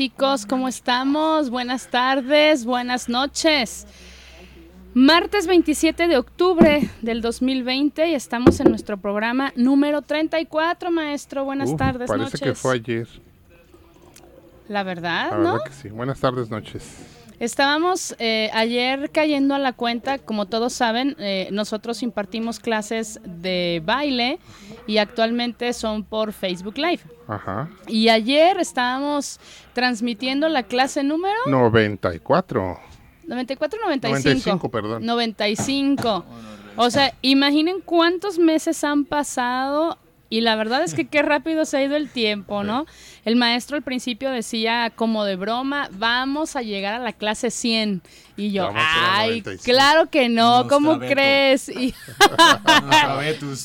Chicos, ¿cómo estamos? Buenas tardes, buenas noches. Martes 27 de octubre del 2020 y estamos en nuestro programa número 34, maestro. Buenas tardes, parece noches. que fue ayer. La verdad, La ¿no? verdad que sí. Buenas tardes, noches. Estábamos eh, ayer cayendo a la cuenta, como todos saben, eh, nosotros impartimos clases de baile y actualmente son por Facebook Live. Ajá. Y ayer estábamos transmitiendo la clase número 94. 94 95. 95, perdón. 95. O sea, imaginen cuántos meses han pasado y la verdad es que qué rápido se ha ido el tiempo, ¿no? El maestro al principio decía como de broma, vamos a llegar a la clase 100. Y yo, ay, 95". claro que no, ¿cómo crees? Y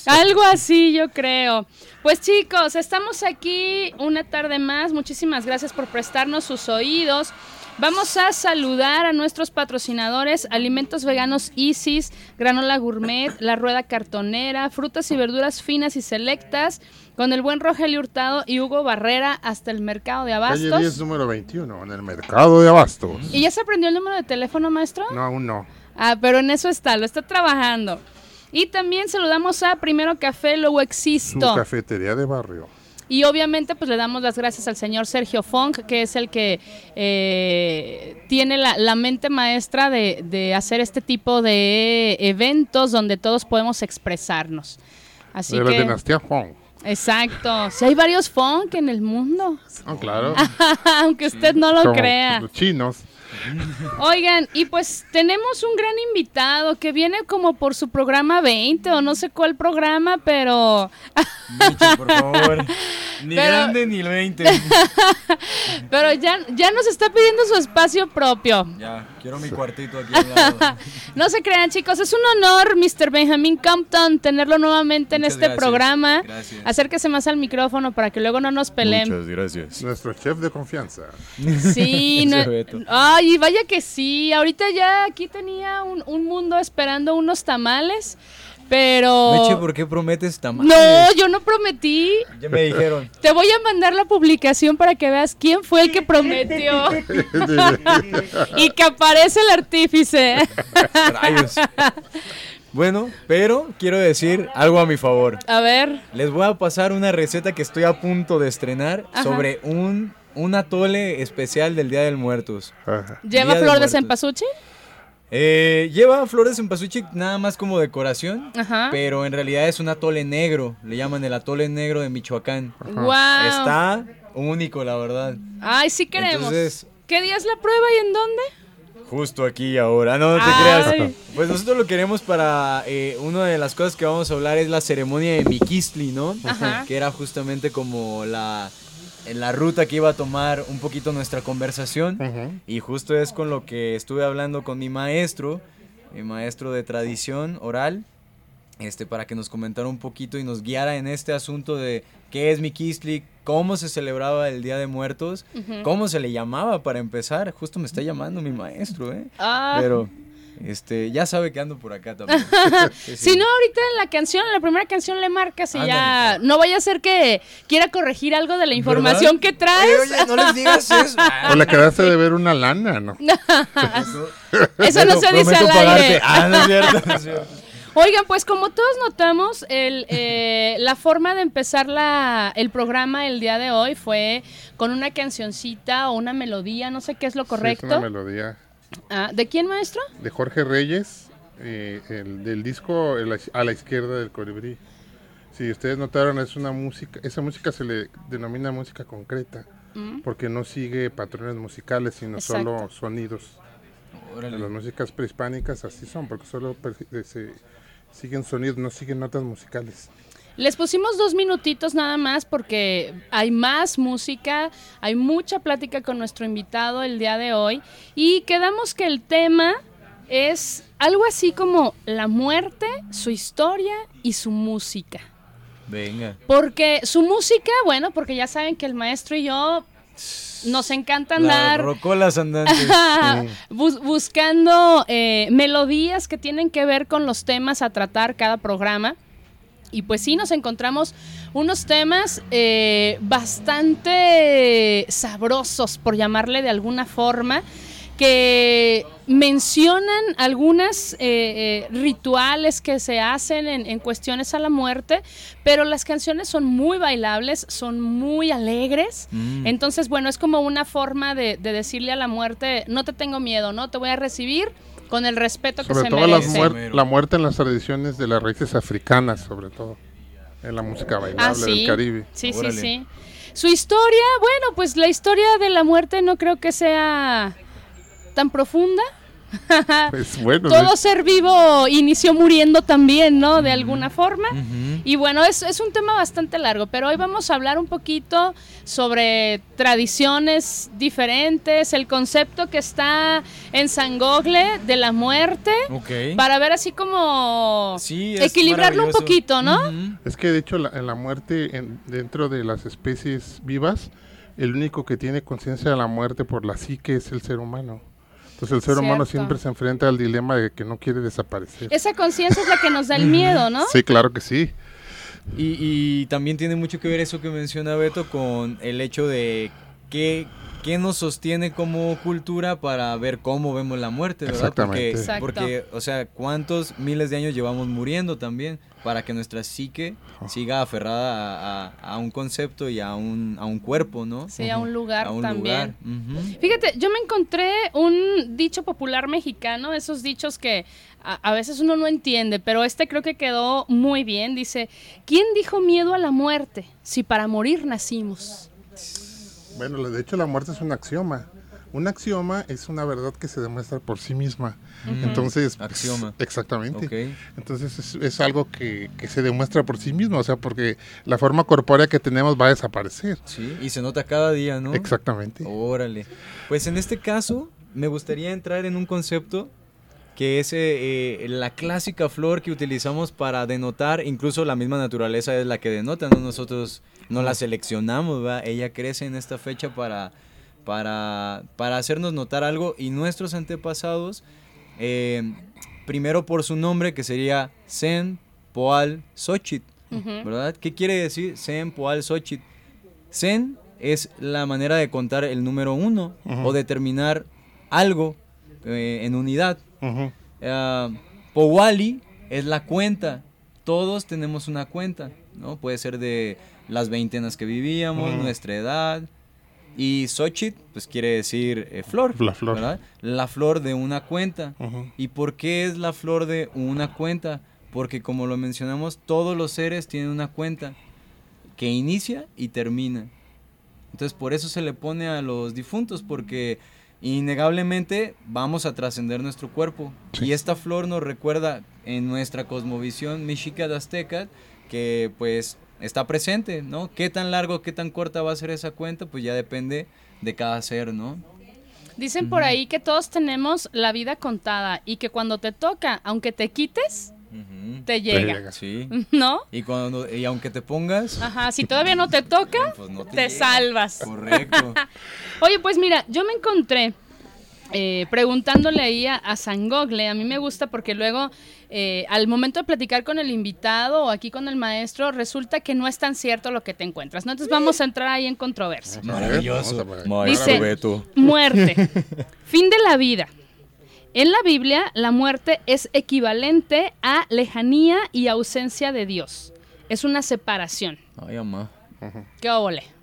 algo así, yo creo. Pues chicos, estamos aquí una tarde más. Muchísimas gracias por prestarnos sus oídos. Vamos a saludar a nuestros patrocinadores, Alimentos Veganos Isis, Granola Gourmet, La Rueda Cartonera, Frutas y Verduras Finas y Selectas, con el buen Rogelio Hurtado y Hugo Barrera hasta el Mercado de Calle 10, Abastos. número 21, en el mercado de Abastos. ¿Y ya se aprendió el número de teléfono, maestro? No, aún no. Ah, pero en eso está, lo está trabajando. Y también saludamos a Primero Café, luego Su Existo. cafetería de barrio. Y obviamente pues le damos las gracias al señor Sergio Funk, que es el que eh, tiene la, la mente maestra de, de hacer este tipo de eventos donde todos podemos expresarnos. Así de la que... dinastía Fong. Exacto. Si hay varios funk en el mundo, Ah, claro. aunque usted no lo Como crea. Los chinos. Oigan, y pues tenemos un gran invitado que viene como por su programa 20 o no sé cuál programa, pero por favor. Ni Pero- grande ni el 20. pero ya, ya nos está pidiendo su espacio propio. ya, quiero mi cuartito aquí al lado. No se crean, chicos, es un honor, Mr. Benjamin Compton, tenerlo nuevamente en este gracias, programa. gracias. Acérquese más al micrófono para que luego no nos peleen. Muchas gracias. Nuestro chef de confianza. Sí, no- ay, vaya que sí. Ahorita ya aquí tenía un, un mundo esperando unos tamales, Pero... Meche, ¿por qué prometes tamales? No, yo no prometí. Ya me dijeron. Te voy a mandar la publicación para que veas quién fue el que prometió y que aparece el artífice. Rayos. Bueno, pero quiero decir algo a mi favor. A ver, Les voy a pasar una receta que estoy a punto de estrenar Ajá. sobre un, un atole especial del Día del Muertos. Ajá. ¿lleva Día de flor de Muertos. cempasúchil? Eh, lleva flores en pasuchi nada más como decoración, Ajá. pero en realidad es un atole negro. Le llaman el atole negro de Michoacán. Wow. Está único, la verdad. Ay, sí queremos. Entonces- ¿Qué día es la prueba y en dónde? Justo aquí y ahora, no, no te Ay. creas. Pues nosotros lo queremos para. eh, una de las cosas que vamos a hablar es la ceremonia de Miquistli, ¿no? Ajá. Que era justamente como la, la ruta que iba a tomar un poquito nuestra conversación. Y justo es con lo que estuve hablando con mi maestro, mi maestro de tradición oral, este, para que nos comentara un poquito y nos guiara en este asunto de qué es Miquistli, cómo se celebraba el Día de Muertos, cómo se le llamaba para empezar. Justo me está llamando mi maestro, ¿eh? Ah. Pero, este, ya sabe que ando por acá también. Sí, sí. Si no, ahorita en la canción, en la primera canción le marcas y ya. Ándale. No vaya a ser que quiera corregir algo de la información ¿Verdad? que traes. Oye, oye, no les digas eso. O le quedaste de ver una lana, ¿no? Eso no se dice al aire. Ah, no es cierto, no es cierto. Oigan, pues como todos notamos, el, eh, la forma de empezar la, el programa el día de hoy fue con una cancioncita o una melodía, no sé qué es lo Sí, es una correcto. melodía Ah, ¿De quién, maestro? de Jorge Reyes, eh, el, del disco el- a la izquierda del colibrí. Si ustedes notaron, es una música, esa música se le denomina música concreta, Mm. porque no sigue patrones musicales, sino solo sonidos. Órale. Las músicas prehispánicas así son, porque solo eh, se siguen sonidos, no siguen notas musicales. Les pusimos dos minutitos nada más porque hay más música, hay mucha plática con nuestro invitado el día de hoy y quedamos que el tema es algo así como la muerte, su historia y su música. Venga. Porque su música, bueno, porque ya saben que el maestro y yo nos encanta andar Las rocolas andantes. bus- buscando eh, melodías que tienen que ver con los temas a tratar cada programa. Y pues sí, nos encontramos unos temas eh, bastante sabrosos, por llamarle de alguna forma, que mencionan algunas eh, eh, rituales que se hacen en, en cuestiones a la muerte, pero las canciones son muy bailables, son muy alegres. Mm. Entonces, bueno, es como una forma de, de decirle a la muerte, no te tengo miedo, ¿no? Te voy a recibir con el respeto que Sobre se todo las merece. muer- la muerte en las tradiciones de las raíces africanas, sobre todo, en la música bailable Ah, sí. del Caribe. Sí, sí, sí. Su historia, bueno, pues la historia de la muerte no creo que sea tan profunda. Pues bueno, Todo ser vivo inició muriendo también, ¿no? De alguna forma. Y bueno, es, es un tema bastante largo, pero hoy vamos a hablar un poquito sobre tradiciones diferentes, el concepto que está en San Gogle de la muerte, para ver así como Sí, equilibrarlo un poquito, ¿no? Es que de hecho la, en la muerte en- dentro de las especies vivas, el único que tiene conciencia de la muerte por la psique es el ser humano. Entonces el ser humano siempre se enfrenta al dilema de que no quiere desaparecer. Esa conciencia es la que nos da el miedo, ¿no? Sí, claro que sí. Y, y también tiene mucho que ver eso que menciona Beto con el hecho de qué, qué nos sostiene como cultura para ver cómo vemos la muerte, ¿verdad? Porque, Exactamente. Exacto. porque, o sea, ¿cuántos miles de años llevamos muriendo también para que nuestra psique siga aferrada a, a- a un concepto y a un, a un cuerpo, ¿no? Sí, a un lugar a un también. lugar. Fíjate, yo me encontré un dicho popular mexicano, esos dichos que a, a veces uno no entiende, pero este creo que quedó muy bien. Dice, ¿quién dijo miedo a la muerte si para morir nacimos? Bueno, de hecho la muerte es un axioma. Un axioma es una verdad que se demuestra por sí misma. Entonces, pues, Axioma. exactamente. Entonces es, es algo que, que se demuestra por sí mismo, o sea, porque la forma corpórea que tenemos va a desaparecer. Sí, y se nota cada día, ¿no? Exactamente. Órale. Pues en este caso, me gustaría entrar en un concepto que es eh, eh, la clásica flor que utilizamos para denotar, incluso la misma naturaleza es la que denota, ¿no? Nosotros no la seleccionamos, ¿va? Ella crece en esta fecha para, para, para hacernos notar algo y nuestros antepasados, eh, primero por su nombre, que sería Zen Poal Xochitl, Ujú. ¿verdad? ¿Qué quiere decir Zen Poal Xochitl? Zen es la manera de contar el número uno o determinar algo eh, en unidad. Ah, Powali es la cuenta. Todos tenemos una cuenta, ¿no? Puede ser de las veintenas que vivíamos, Ujú. nuestra edad. Y Xochitl, pues quiere decir eh, flor, La flor. ¿verdad? La flor de una cuenta. ¿Y por qué es la flor de una cuenta? Porque como lo mencionamos, todos los seres tienen una cuenta que inicia y termina. Entonces por eso se le pone a los difuntos, porque innegablemente vamos a trascender nuestro cuerpo. Sí. Y esta flor nos recuerda en nuestra cosmovisión mexica de azteca que pues está presente, ¿no? ¿Qué tan largo, qué tan corta va a ser esa cuenta? Pues ya depende de cada ser, ¿no? Dicen por ahí que todos tenemos la vida contada y que cuando te toca, aunque te quites, te llega. llega. Sí. ¿No? Y cuando y aunque te pongas, Ajá, si todavía no te toca, pues no te, te salvas. Correcto. Oye, pues mira, yo me encontré eh, preguntándole ahí a, a San Gogle. A mí me gusta porque luego, eh, al momento de platicar con el invitado o aquí con el maestro, resulta que no es tan cierto lo que te encuentras. ¿no? Entonces vamos a entrar ahí en controversia. Maravilloso. Dice-. Muerte. fin de la vida. En la Biblia, la muerte es equivalente a lejanía y ausencia de Dios. Es una separación. Ay, mamá. ¿Qué óvole?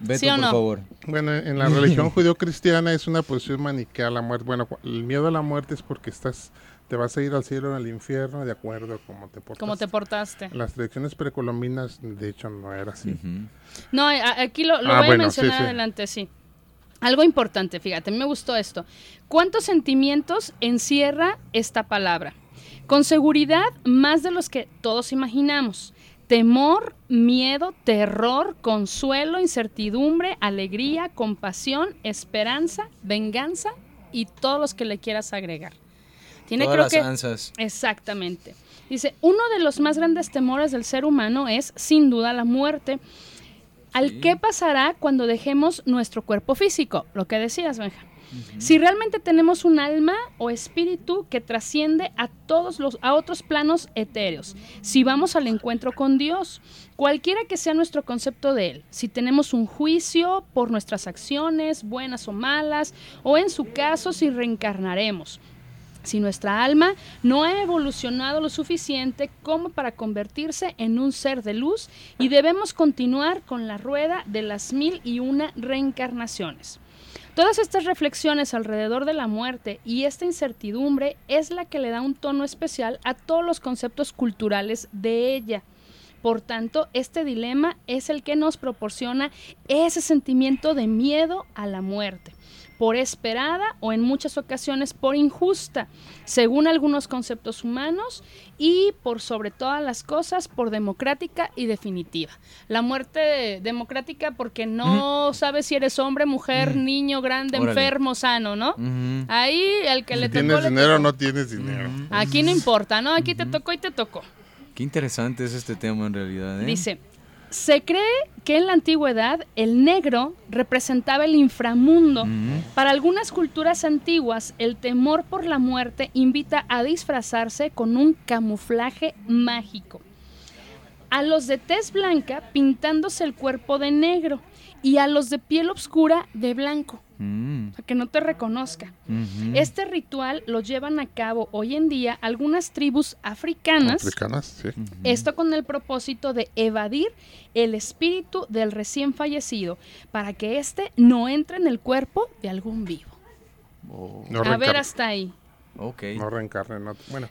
Beto, ¿Sí o por no? favor. Bueno, en la religión judío-cristiana es una posición maniquea a la muerte. Bueno, el miedo a la muerte es porque estás, te vas a ir al cielo o al infierno de acuerdo a cómo te portas. ¿Cómo te portaste? Las tradiciones precolombinas, de hecho, no era así. Ujú. No, a- aquí lo, lo Ah, voy a bueno, mencionar sí, sí. adelante, sí. Algo importante, fíjate, a mí me gustó esto. ¿Cuántos sentimientos encierra esta palabra? Con seguridad, más de los que todos imaginamos. Temor, miedo, terror, consuelo, incertidumbre, alegría, compasión, esperanza, venganza y todos los que le quieras agregar. Tiene Todas creo las que ansas. Exactamente. Dice, uno de los más grandes temores del ser humano es, sin duda, la muerte. ¿Al Sí. qué pasará cuando dejemos nuestro cuerpo físico? Lo que decías, Benja. Si realmente tenemos un alma o espíritu que trasciende a todos los a otros planos etéreos, si vamos al encuentro con Dios, cualquiera que sea nuestro concepto de él, si tenemos un juicio por nuestras acciones, buenas o malas, o en su caso si reencarnaremos, si nuestra alma no ha evolucionado lo suficiente como para convertirse en un ser de luz y debemos continuar con la rueda de las mil y una reencarnaciones. Todas estas reflexiones alrededor de la muerte y esta incertidumbre es la que le da un tono especial a todos los conceptos culturales de ella. Por tanto, este dilema es el que nos proporciona ese sentimiento de miedo a la muerte, por esperada o en muchas ocasiones por injusta, según algunos conceptos humanos y por sobre todas las cosas por democrática y definitiva. La muerte democrática porque no sabes si eres hombre, mujer, niño, grande, Órale. enfermo, sano, ¿no? Ahí el que Si le tocó tienes le dinero o no tienes dinero. Aquí no importa, ¿no? Aquí te tocó y te tocó. Qué interesante es este tema en realidad. ¿eh? Dice, se cree que en la antigüedad el negro representaba el inframundo. Ujú. Para algunas culturas antiguas, el temor por la muerte invita a disfrazarse con un camuflaje mágico. A los de tez blanca pintándose el cuerpo de negro y a los de piel oscura de blanco, Mm. para que no te reconozca. Este ritual lo llevan a cabo hoy en día algunas tribus africanas. Africanas, sí. Esto con el propósito de evadir el espíritu del recién fallecido para que éste no entre en el cuerpo de algún vivo. Oh, No A ver hasta ahí. ok. No reencarne, no. Bueno,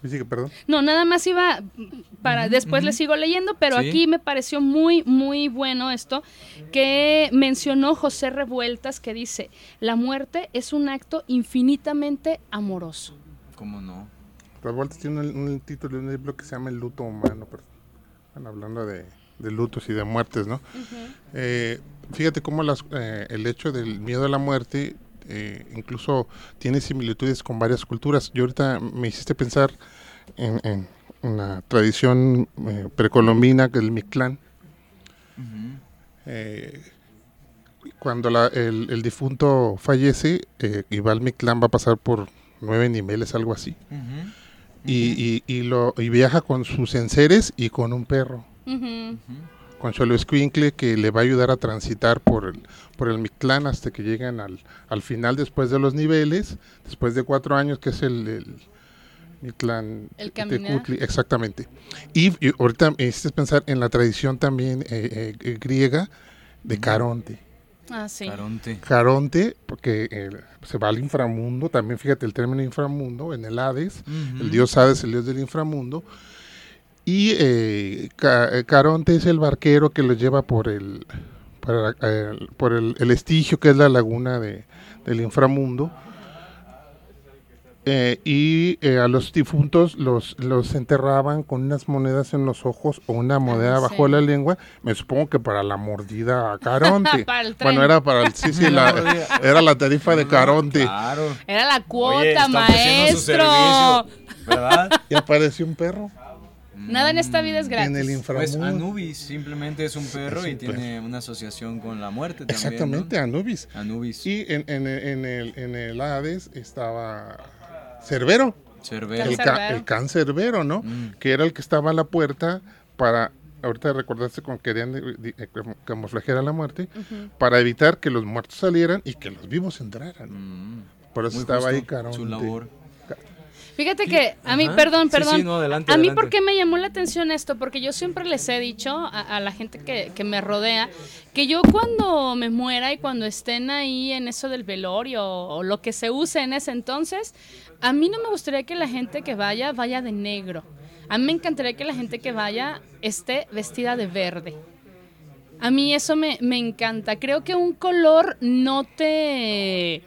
sí, sí, perdón. No, nada más iba para después le sigo leyendo, pero Sí. aquí me pareció muy muy bueno esto que mencionó José Revueltas que dice, "La muerte es un acto infinitamente amoroso." ¿Cómo no? Revueltas tiene un, un título de un libro que se llama El luto humano, pero, bueno, hablando de, de lutos y de muertes, ¿no? Eh, fíjate cómo las, eh, el hecho del miedo a la muerte eh, incluso tiene similitudes con varias culturas. Yo ahorita me hiciste pensar en, en una tradición eh, precolombina, que es el Mictlán. Eh, cuando la- el, el difunto fallece, eh, y va al Mictlán va a pasar por nueve niveles, algo así. Y, y, y lo, y viaja con sus enseres y con un perro, con Cholo Escuincle, que le va a ayudar a transitar por el, por el Mictlán hasta que llegan al, al final después de los niveles, después de cuatro años, que es el, el Mictlán El. Tecutli, exactamente. Y, y ahorita me hiciste pensar en la tradición también eh, eh, griega de Caronte. Ah, sí. Caronte. Caronte, porque eh, se va al inframundo, también fíjate el término inframundo, en el Hades, el dios Hades, el dios del inframundo, y eh, Ca- eh, Caronte es el barquero que los lleva por el, por, el- por el, el estigio que es la laguna de, del inframundo, eh, y eh, a los difuntos los, los enterraban con unas monedas en los ojos o una moneda Ah, bajo sí. la lengua, me supongo que para la mordida a Caronte. Para el bueno, era para el, sí, sí, la- era la tarifa de Caronte. Claro. Era la Oye, cuota, su maestro. servicio, ¿Verdad? Y apareció un perro Nada en esta vida es gratis. en el Pues inframundo. Anubis simplemente es un perro Es y un tiene una asociación con la muerte también. Exactamente, Anubis. ¿no? Anubis. Y en, en, en el, en el Hades estaba Cerbero, Cerbero. el, ca- el cancerbero, ¿no? Mm. Que era el que estaba a la puerta para, ahorita recordaste con que querían eh, cam- camuflajear a la muerte, para evitar que los muertos salieran y que los vivos entraran. Mm, Por eso muy estaba ahí Caronte. Su labor. Fíjate que a mí, Ajá. perdón, perdón. sí, no, adelante, a mí, adelante. ¿por qué me llamó la atención esto? Porque yo siempre les he dicho a, a la gente que, que me rodea que yo cuando me muera y cuando estén ahí en eso del velorio o lo que se use en ese entonces, a mí no me gustaría que la gente que vaya vaya de negro. A mí me encantaría que la gente que vaya esté vestida de verde. A mí eso me, me encanta. Creo que un color no te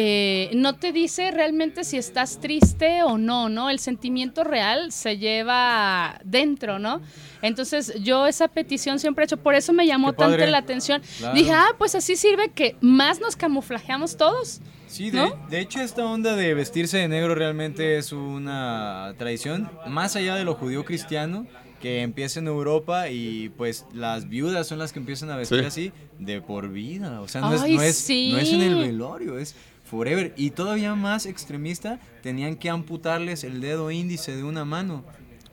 eh, no te dice realmente si estás triste o no, ¿no? El sentimiento real se lleva dentro, ¿no? Entonces yo esa petición siempre he hecho, por eso me llamó tanto la atención. Claro. Dije, ah, pues así sirve que más nos camuflajeamos todos. Sí, de, ¿No? de hecho esta onda de vestirse de negro realmente es una tradición más allá de lo judío cristiano que empieza en Europa y pues las viudas son las que empiezan a vestir Sí. así de por vida, o sea, no, es, Ay, no, es, sí. no es en el velorio, es forever y todavía más extremista tenían que amputarles el dedo índice de una mano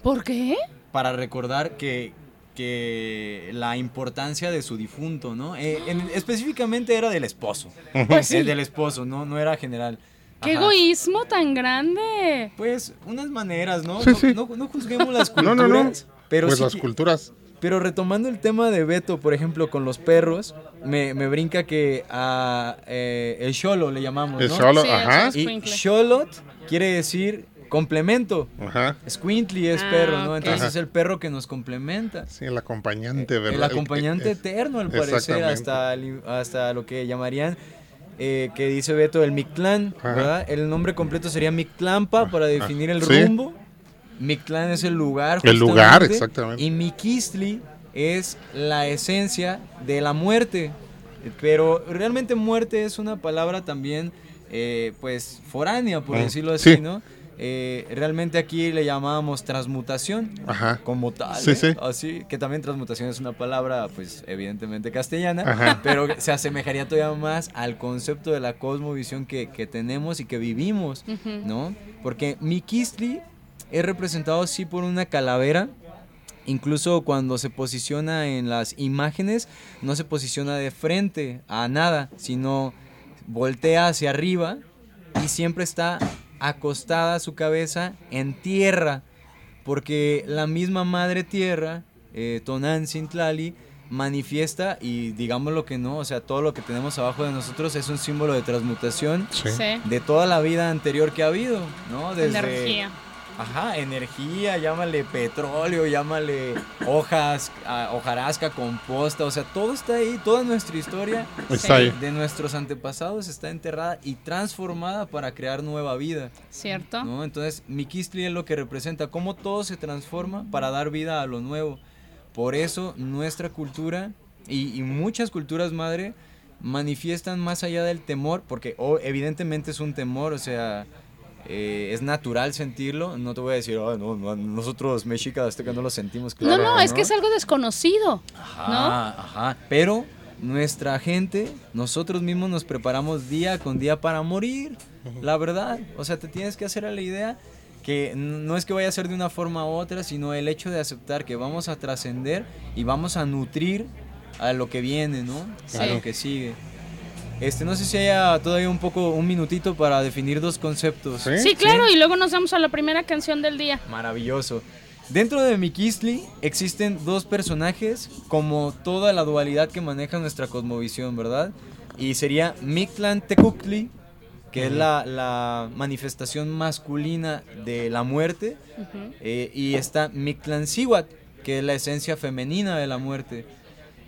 ¿Por qué? para recordar que, que la importancia de su difunto, ¿no? Eh, en- específicamente era del esposo. Pues sí. Eh, del esposo, no, no era general. ¡Qué Ajá. egoísmo tan grande! Pues unas maneras, ¿no? Sí, no, sí. no- no juzguemos las No, culturas. no, no. Pero, pues sí las que- culturas. Pero retomando el tema de Beto, por ejemplo, con los perros, me, me brinca que a eh, el cholo le llamamos, El ¿no? solo, Sí, ajá. el Y. Xolot quiere decir complemento. Ajá. Squintly es Ah, perro, ¿no? Entonces Ajá. es el perro que nos complementa. Sí, el acompañante, ¿verdad? El acompañante es- eterno, al parecer, hasta, el- hasta lo que llamarían, eh, que dice Beto, el Mictlán. ¿verdad? El nombre completo sería Mictlampa para definir el Sí. Mictlán es el lugar. El lugar, exactamente. Y Miquistli es la esencia de la muerte. Pero realmente muerte es una palabra también, eh, pues, foránea, por Mm, decirlo así, sí. ¿no? Eh, realmente aquí le llamábamos transmutación Ajá. como tal. Sí, ¿eh? sí. Así que también transmutación es una palabra, pues evidentemente castellana, Ajá. pero se asemejaría todavía más al concepto de la cosmovisión que, que tenemos y que vivimos, Ujú. ¿no? Porque Miquistli es representado así por una calavera. Incluso cuando se posiciona en las imágenes, no se posiciona de frente a nada, sino voltea hacia arriba y siempre está acostada su cabeza en tierra, porque la misma madre tierra, eh, Tonan Sintlali, manifiesta y digamos lo que no, o sea, todo lo que tenemos abajo de nosotros es un símbolo de transmutación Sí. De toda la vida anterior que ha habido, ¿no? Desde, Energía. Ajá, energía, llámale petróleo, llámale hojas, ah, hojarasca, composta, o sea, todo está ahí, toda nuestra historia Está ahí. de nuestros antepasados está enterrada y transformada para crear nueva vida, ¿Cierto? ¿no? Entonces, Miquistli es lo que representa cómo todo se transforma para dar vida a lo nuevo. Por eso nuestra cultura y, y muchas culturas madre manifiestan más allá del temor, porque oh, evidentemente es un temor, o sea, eh, es natural sentirlo. No te voy a decir, "Ah, no, no, nosotros mexicas azteca no lo sentimos. no, Claro no, que es que es algo desconocido. Ajá, ajá. Pero nuestra gente, nosotros mismos nos preparamos día con día para morir. La verdad. O sea, te tienes que hacer a la idea que no es que vaya a ser de una forma u otra, sino el hecho de aceptar que vamos a trascender y vamos a nutrir a lo que viene, ¿no? A Sí. lo que sigue. Este, no sé si haya todavía un poco, un minutito para definir dos conceptos. ¿Sí? Sí, claro, y luego nos vamos a la primera canción del día. Maravilloso. Dentro de Mikisli existen dos personajes como toda la dualidad que maneja nuestra cosmovisión, ¿verdad? Y sería Mictlan Tecuhtli, que es la, la manifestación masculina de la muerte, eh, y está Mictlan Siwat, que es la esencia femenina de la muerte.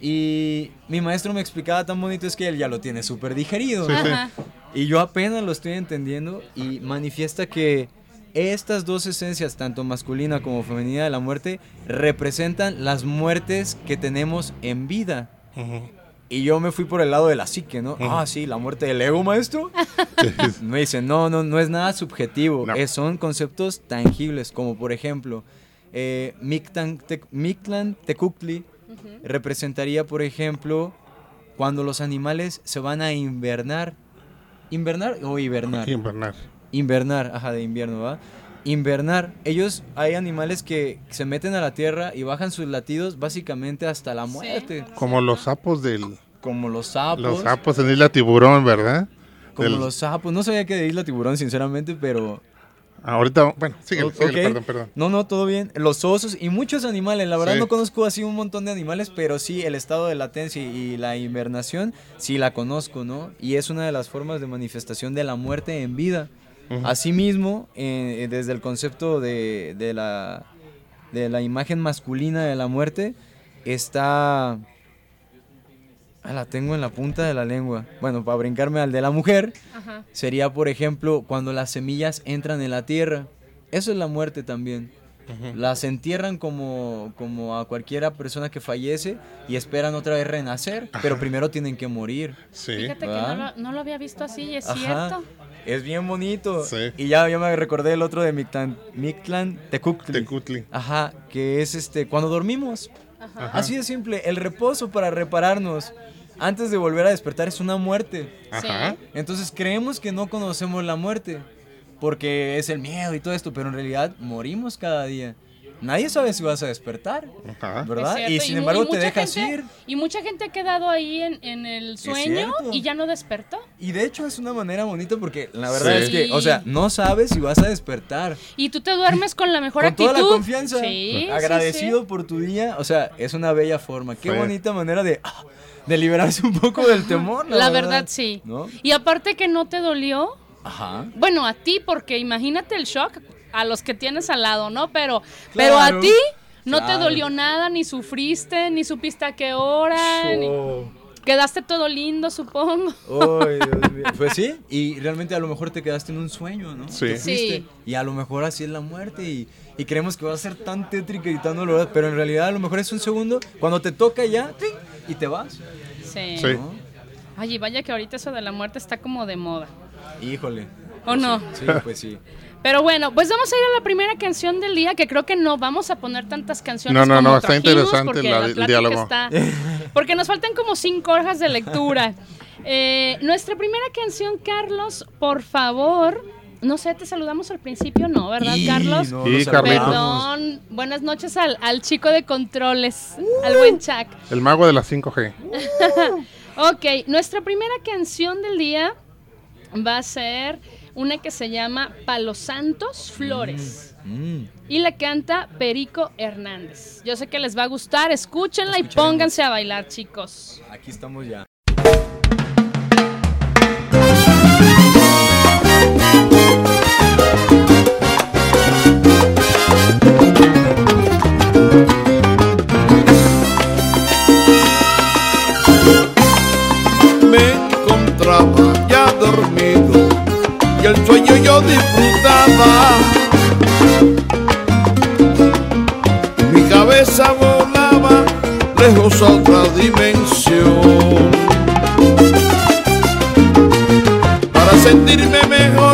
Y mi maestro me explicaba tan bonito es que él ya lo tiene súper digerido. Sí, sí. Ajá. Y yo apenas lo estoy entendiendo y manifiesta que estas dos esencias, tanto masculina como femenina de la muerte, representan las muertes que tenemos en vida. Y yo me fui por el lado de la psique, ¿no? Ah, sí, la muerte del ego, maestro. Me dicen, no, no, no es nada subjetivo. No. es- son conceptos tangibles, como por ejemplo, eh, Mictlan Te- Representaría, por ejemplo, cuando los animales se van a invernar. ¿Invernar o hibernar? Invernar. Invernar, ajá, de invierno, ¿va? Invernar. Ellos, hay animales que se meten a la tierra y bajan sus latidos básicamente hasta la muerte. Como los sapos del... Como los sapos. Los sapos en Isla Tiburón, ¿verdad? Como Del- los sapos. No sabía que de Isla Tiburón, sinceramente, pero... Ahorita, bueno, síguele, perdón, perdón. No, no, todo bien. Los osos y muchos animales. La verdad Sí. no conozco así un montón de animales, pero sí el estado de latencia y la invernación sí la conozco, ¿no? Y es una de las formas de manifestación de la muerte en vida. Asimismo, eh, desde el concepto de, de la, de la imagen masculina de la muerte, está... Ah, la tengo en la punta de la lengua. Bueno, para brincarme al de la mujer, Ajá. sería, por ejemplo, cuando las semillas entran en la tierra. Eso es la muerte también. Las entierran como, como a cualquiera persona que fallece y esperan otra vez renacer, pero primero tienen que morir. Sí. Fíjate que no ¿verdad? lo, no lo había visto así, es Ajá. cierto. Es bien bonito. Sí. Y ya, ya me recordé el otro de Mictlan, Mictlan Tecuhtli. Tecutli. Ajá, que es este cuando dormimos. Ajá. Así de simple, el reposo para repararnos antes de volver a despertar es una muerte. Ajá. Entonces creemos que no conocemos la muerte porque es el miedo y todo esto, pero en realidad morimos cada día. Nadie sabe si vas a despertar, Ajá. ¿verdad? Y sin embargo te mucha dejas gente- ir. Y mucha gente ha quedado ahí en, en el sueño y ya no despertó. Y de hecho es una manera bonita porque la verdad Sí. es que, o sea, no sabes si vas a despertar. Y tú te duermes con la mejor Con actitud. toda la confianza. Sí, sí, agradecido por tu día. O sea, es una bella forma. Qué Sí. bonita manera de, ah, de liberarse un poco del temor. sí. La verdad, sí. ¿No? Y aparte que no te dolió, Ajá. bueno, a ti, porque imagínate el shock a los que tienes al lado, ¿no? Pero, pero a ti no te dolió nada, ni sufriste, ni supiste a qué hora, ni- Oh. quedaste todo lindo, supongo. Ay, Dios mío. Pues sí, y realmente a lo mejor te quedaste en un sueño, ¿no? Sí. Sí. Y a lo mejor así es la muerte y, y creemos que va a ser tan tétrica y tan dolorosa, pero en realidad a lo mejor es un segundo, cuando te toca ya, ¡ting! y te vas. Sí. Sí. ¿no? Ay, y vaya que ahorita eso de la muerte está como de moda. Híjole. ¿O no? Sí, pues sí. Pero bueno, pues vamos a ir a la primera canción del día, que creo que no vamos a poner tantas canciones. No, no, como no, está interesante porque la- la el diálogo. está- porque nos faltan como cinco hojas de lectura. Eh, nuestra primera canción, Carlos, por favor. No sé, te saludamos al principio, ¿no? ¿Verdad, Y Carlos? no Sí. Perdón. Buenas noches al, al chico de controles, al buen Chuck. El mago de las 5G. Ok, nuestra primera canción del día va a ser una que se llama Palos Santos Flores. Mm. Y la canta Perico Hernández. Yo sé que les va a gustar, escúchenla y pónganse a bailar, chicos. Aquí estamos ya. El sueño yo disfrutaba. Mi cabeza volaba lejos a otra dimensión. Para sentirme mejor,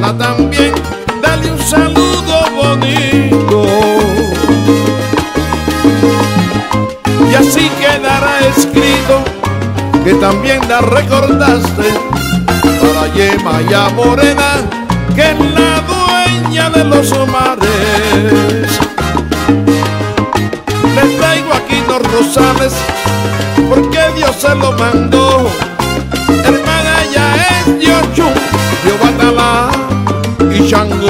También, dale un saludo bonito. Y así quedará escrito que también la recordaste para Yema ya Morena, que es la dueña de los mares. Les traigo aquí los rosales, porque Dios se lo mandó. Hermana ya es Dios, Dios y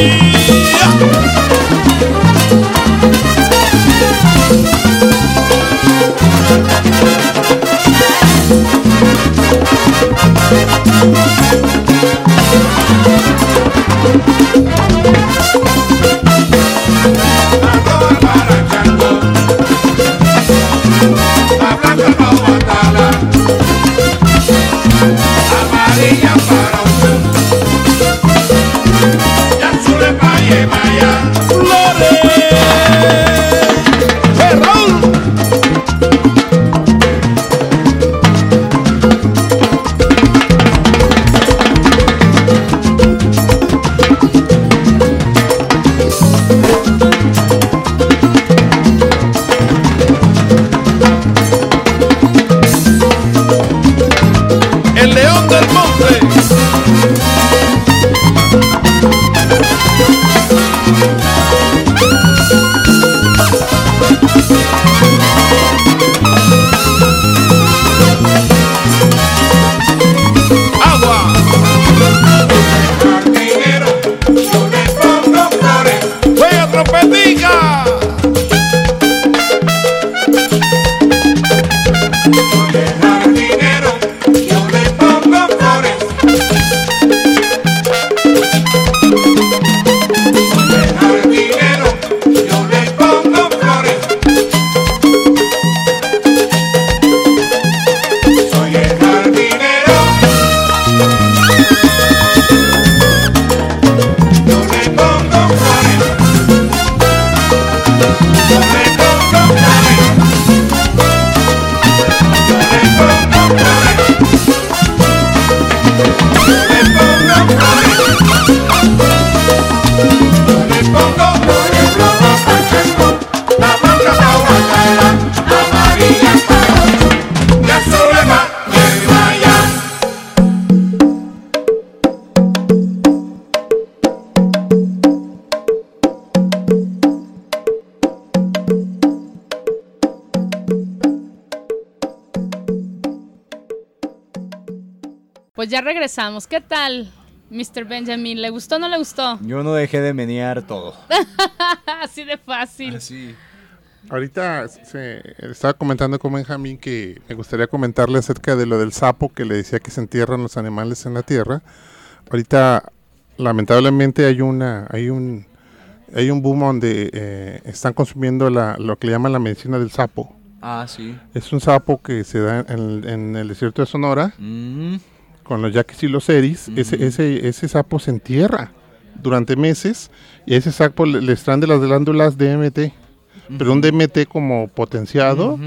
Ocho sí. Ya regresamos. ¿Qué tal, Mr. Benjamin? ¿Le gustó o no le gustó? Yo no dejé de menear todo. Así de fácil. Así. Ahorita se, estaba comentando con Benjamín que me gustaría comentarle acerca de lo del sapo que le decía que se entierran los animales en la tierra. Ahorita, lamentablemente, hay una, hay un, hay un boom donde eh, están consumiendo la, lo que le llaman la medicina del sapo. Ah, sí. Es un sapo que se da en, en el desierto de Sonora Mm, con los yaquis y los eris. ese, ese, ese sapo se entierra durante meses y ese sapo le, le extraen de las glándulas DMT. Pero un DMT como potenciado.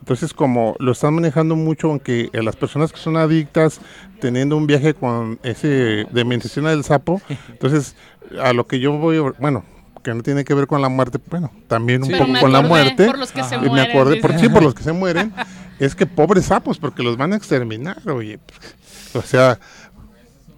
Entonces, como lo están manejando mucho, aunque a las personas que son adictas, teniendo un viaje con ese de medicina del sapo, entonces, a lo que yo voy, bueno, que no tiene que ver con la muerte, bueno, también un Pero poco con la muerte. Por los que se y me mueren. acordé, por, sí, por los que se mueren, es que pobres sapos, porque los van a exterminar, oye. O sea,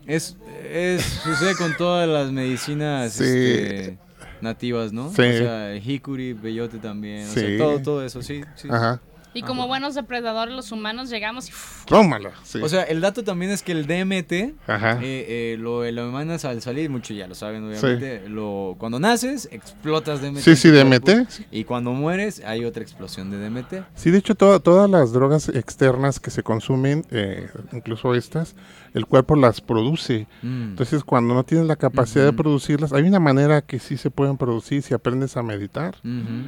Es, es, sucede con todas las medicinas Sí. este, nativas, ¿no? Sí. O sea, el hickory, bellote también, o Sí. sea, todo, todo eso, sí, sí. ajá. Y como buenos depredadores los humanos llegamos y uf, Tómala. Sí. O sea, el dato también es que el DMT Ajá. eh, eh, lo, lo emanas al salir, muchos ya lo saben, obviamente. Lo, cuando naces, explotas DMT. Sí, sí, DMT. cuerpo, Y cuando mueres, hay otra explosión de DMT. Sí, de hecho, toda- todas las drogas externas que se consumen, eh, incluso estas, el cuerpo las produce. Mm. Entonces, cuando no tienes la capacidad de producirlas, hay una manera que sí se pueden producir si aprendes a meditar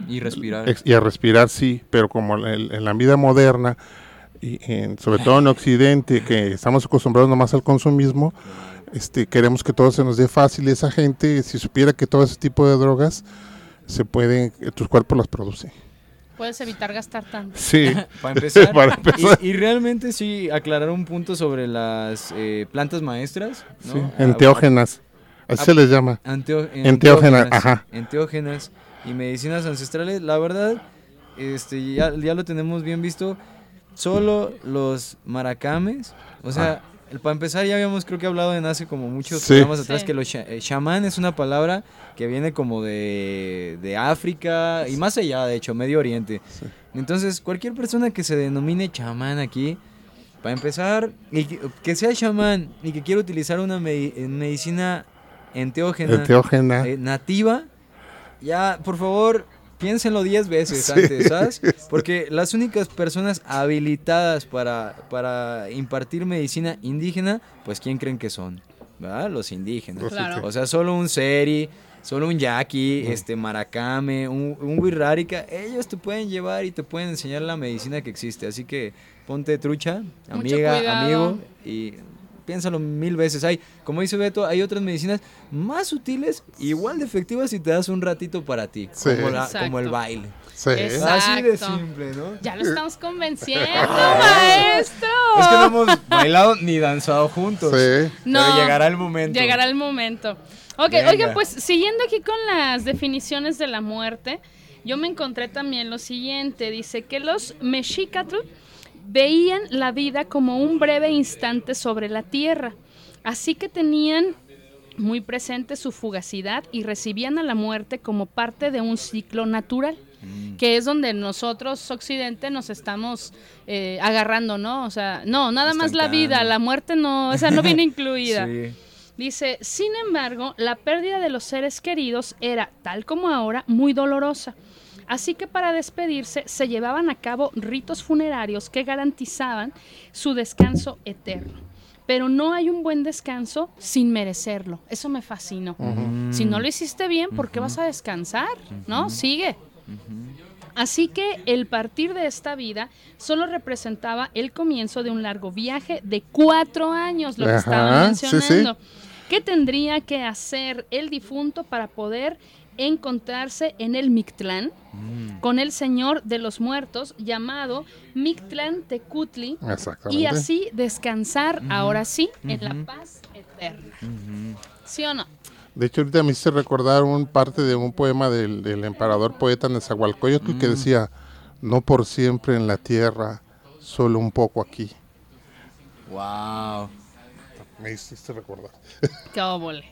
Y respirar. y a respirar, sí, pero como en la vida moderna, y en- sobre todo en Occidente, que estamos acostumbrados nomás al consumismo, este, queremos que todo se nos dé fácil. Y esa gente, si supiera que todo ese tipo de drogas se pueden, que tus cuerpos las produce. Puedes evitar gastar tanto. Sí, Para empezar, Para empezar. Y, y realmente sí, aclarar un punto sobre las eh, plantas maestras. ¿no? sí, Ah, enteógenas, así ah, se les llama. Anteo- Enteógenas, ajá. enteógenas y medicinas ancestrales, la verdad, este, ya, ya lo tenemos bien visto. Solo los maracames, o sea, el- para empezar ya habíamos creo que hablado en hace como muchos Sí. programas atrás Sí. que los sha- eh, chamán es una palabra que viene como de, de África y más allá, de hecho, Medio Oriente. Entonces, cualquier persona que se denomine chamán aquí, para empezar, y que, que sea chamán y que quiera utilizar una medi- medicina enteógena, Enteógena. eh, nativa, ya, por favor, piénsenlo 10 veces Sí. antes, ¿sabes? Porque las únicas personas habilitadas para, para impartir medicina indígena, pues ¿quién creen que son? ¿Verdad? Los indígenas. Claro. O sea, solo un seri, solo un yaqui, este maracame, un, un wixárika, ellos te pueden llevar y te pueden enseñar la medicina que existe. Así que ponte trucha, amiga, amigo, y piénsalo mil veces. Hay, como dice Beto, hay otras medicinas más sutiles, igual de efectivas si te das un ratito para ti, Sí. como, la- como el baile. Sí. Exacto. Así de simple, ¿no? Ya lo estamos convenciendo, maestro. Es que no hemos bailado ni danzado juntos. Sí. No, Pero llegará el momento. Llegará el momento. Ok, Venga. oiga, pues siguiendo aquí con las definiciones de la muerte, yo me encontré también lo siguiente. Dice que los mexicatl veían la vida como un breve instante sobre la tierra. Así que tenían muy presente su fugacidad y recibían a la muerte como parte de un ciclo natural, Mm. que es donde nosotros, Occidente, nos estamos eh, agarrando, ¿no? O sea, no, nada más la vida, la muerte no, esa no viene incluida. Sí. Dice, sin embargo, la pérdida de los seres queridos era, tal como ahora, muy dolorosa. Así que para despedirse se llevaban a cabo ritos funerarios que garantizaban su descanso eterno. Pero no hay un buen descanso sin merecerlo. Eso me fascinó. Si no lo hiciste bien, ¿por qué vas a descansar? ¿No? Sigue. Así que el partir de esta vida solo representaba el comienzo de un largo viaje de cuatro años, lo que Ajá, estaban sí, sí. mencionando. ¿Qué tendría que hacer el difunto para poder encontrarse en el Mictlán con el señor de los muertos llamado Mictlán Tecutli y así descansar ahora sí en la paz eterna? ¿Sí o no? De hecho, ahorita me hice recordar un parte de un poema del, del emperador poeta Nezahualcóyotl Mm. que decía, no por siempre en la tierra, solo un poco aquí. Wow. Me hiciste recordar. Qué óvole.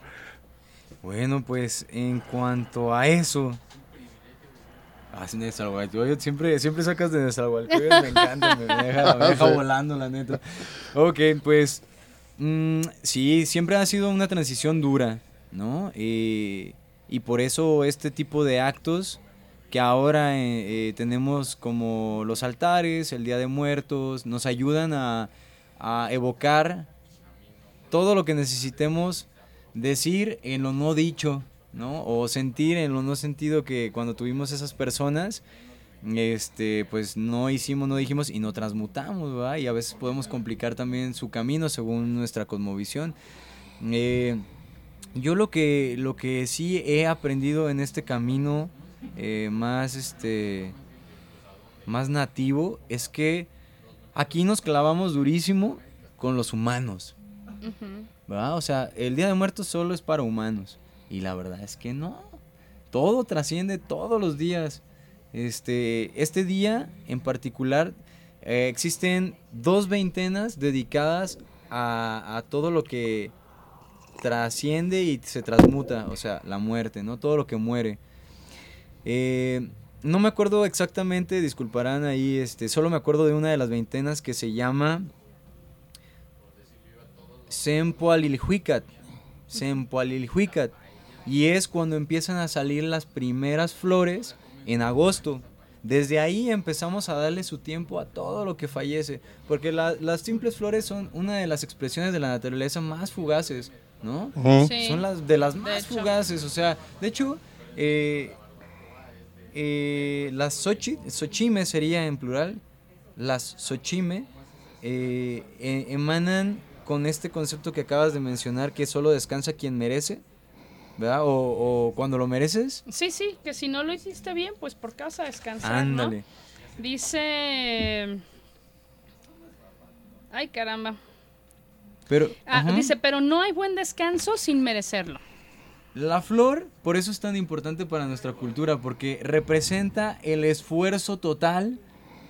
Bueno, pues en cuanto a eso. Ah, sí, Nezahualcóyotl. Siempre, siempre sacas de Nezahualcóyotl, me encanta, me deja, me deja Sí. volando, la neta. Ok, pues. mm, sí, siempre ha sido una transición dura, ¿no? Eh, y por eso este tipo de actos que ahora eh, eh, tenemos como los altares, el Día de Muertos, nos ayudan a, a evocar todo lo que necesitemos decir en lo no dicho, ¿no? O sentir en lo no sentido que cuando tuvimos esas personas, este, pues no hicimos, no dijimos y no transmutamos, ¿verdad? Y a veces podemos complicar también su camino según nuestra cosmovisión. Eh, yo lo que, lo que sí he aprendido en este camino eh, más, este, más nativo es que aquí nos clavamos durísimo con los humanos. ¿Verdad? O sea, el Día de Muertos solo es para humanos. Y la verdad es que no. Todo trasciende todos los días. Este, este día en particular eh, existen dos veintenas dedicadas a, todo lo que trasciende y se transmuta, o sea, la muerte, ¿no? Todo lo que muere. Eh, no me acuerdo exactamente, disculparán ahí, este, solo me acuerdo de una de las veintenas que se llama Sempoalilhuicat. Sempoalilhuicat. Y es cuando empiezan a salir las primeras flores en agosto. Desde ahí empezamos a darle su tiempo a todo lo que fallece, porque la- las simples flores son una de las expresiones de la naturaleza más fugaces, ¿no? Sí. Son las de las más fugaces, o sea, de hecho, eh, eh, las Xochi, Xochime sería en plural, las Xochime eh, e- emanan con este concepto que acabas de mencionar, que solo descansa quien merece, ¿verdad? O, o cuando lo mereces, Sí, sí, que si no lo hiciste bien, pues por qué vas a descansar, ¿no? ándale. Dice... Ay, caramba. Pero, Ah, dice, pero no hay buen descanso sin merecerlo. La flor, por eso es tan importante para nuestra cultura, porque representa el esfuerzo total.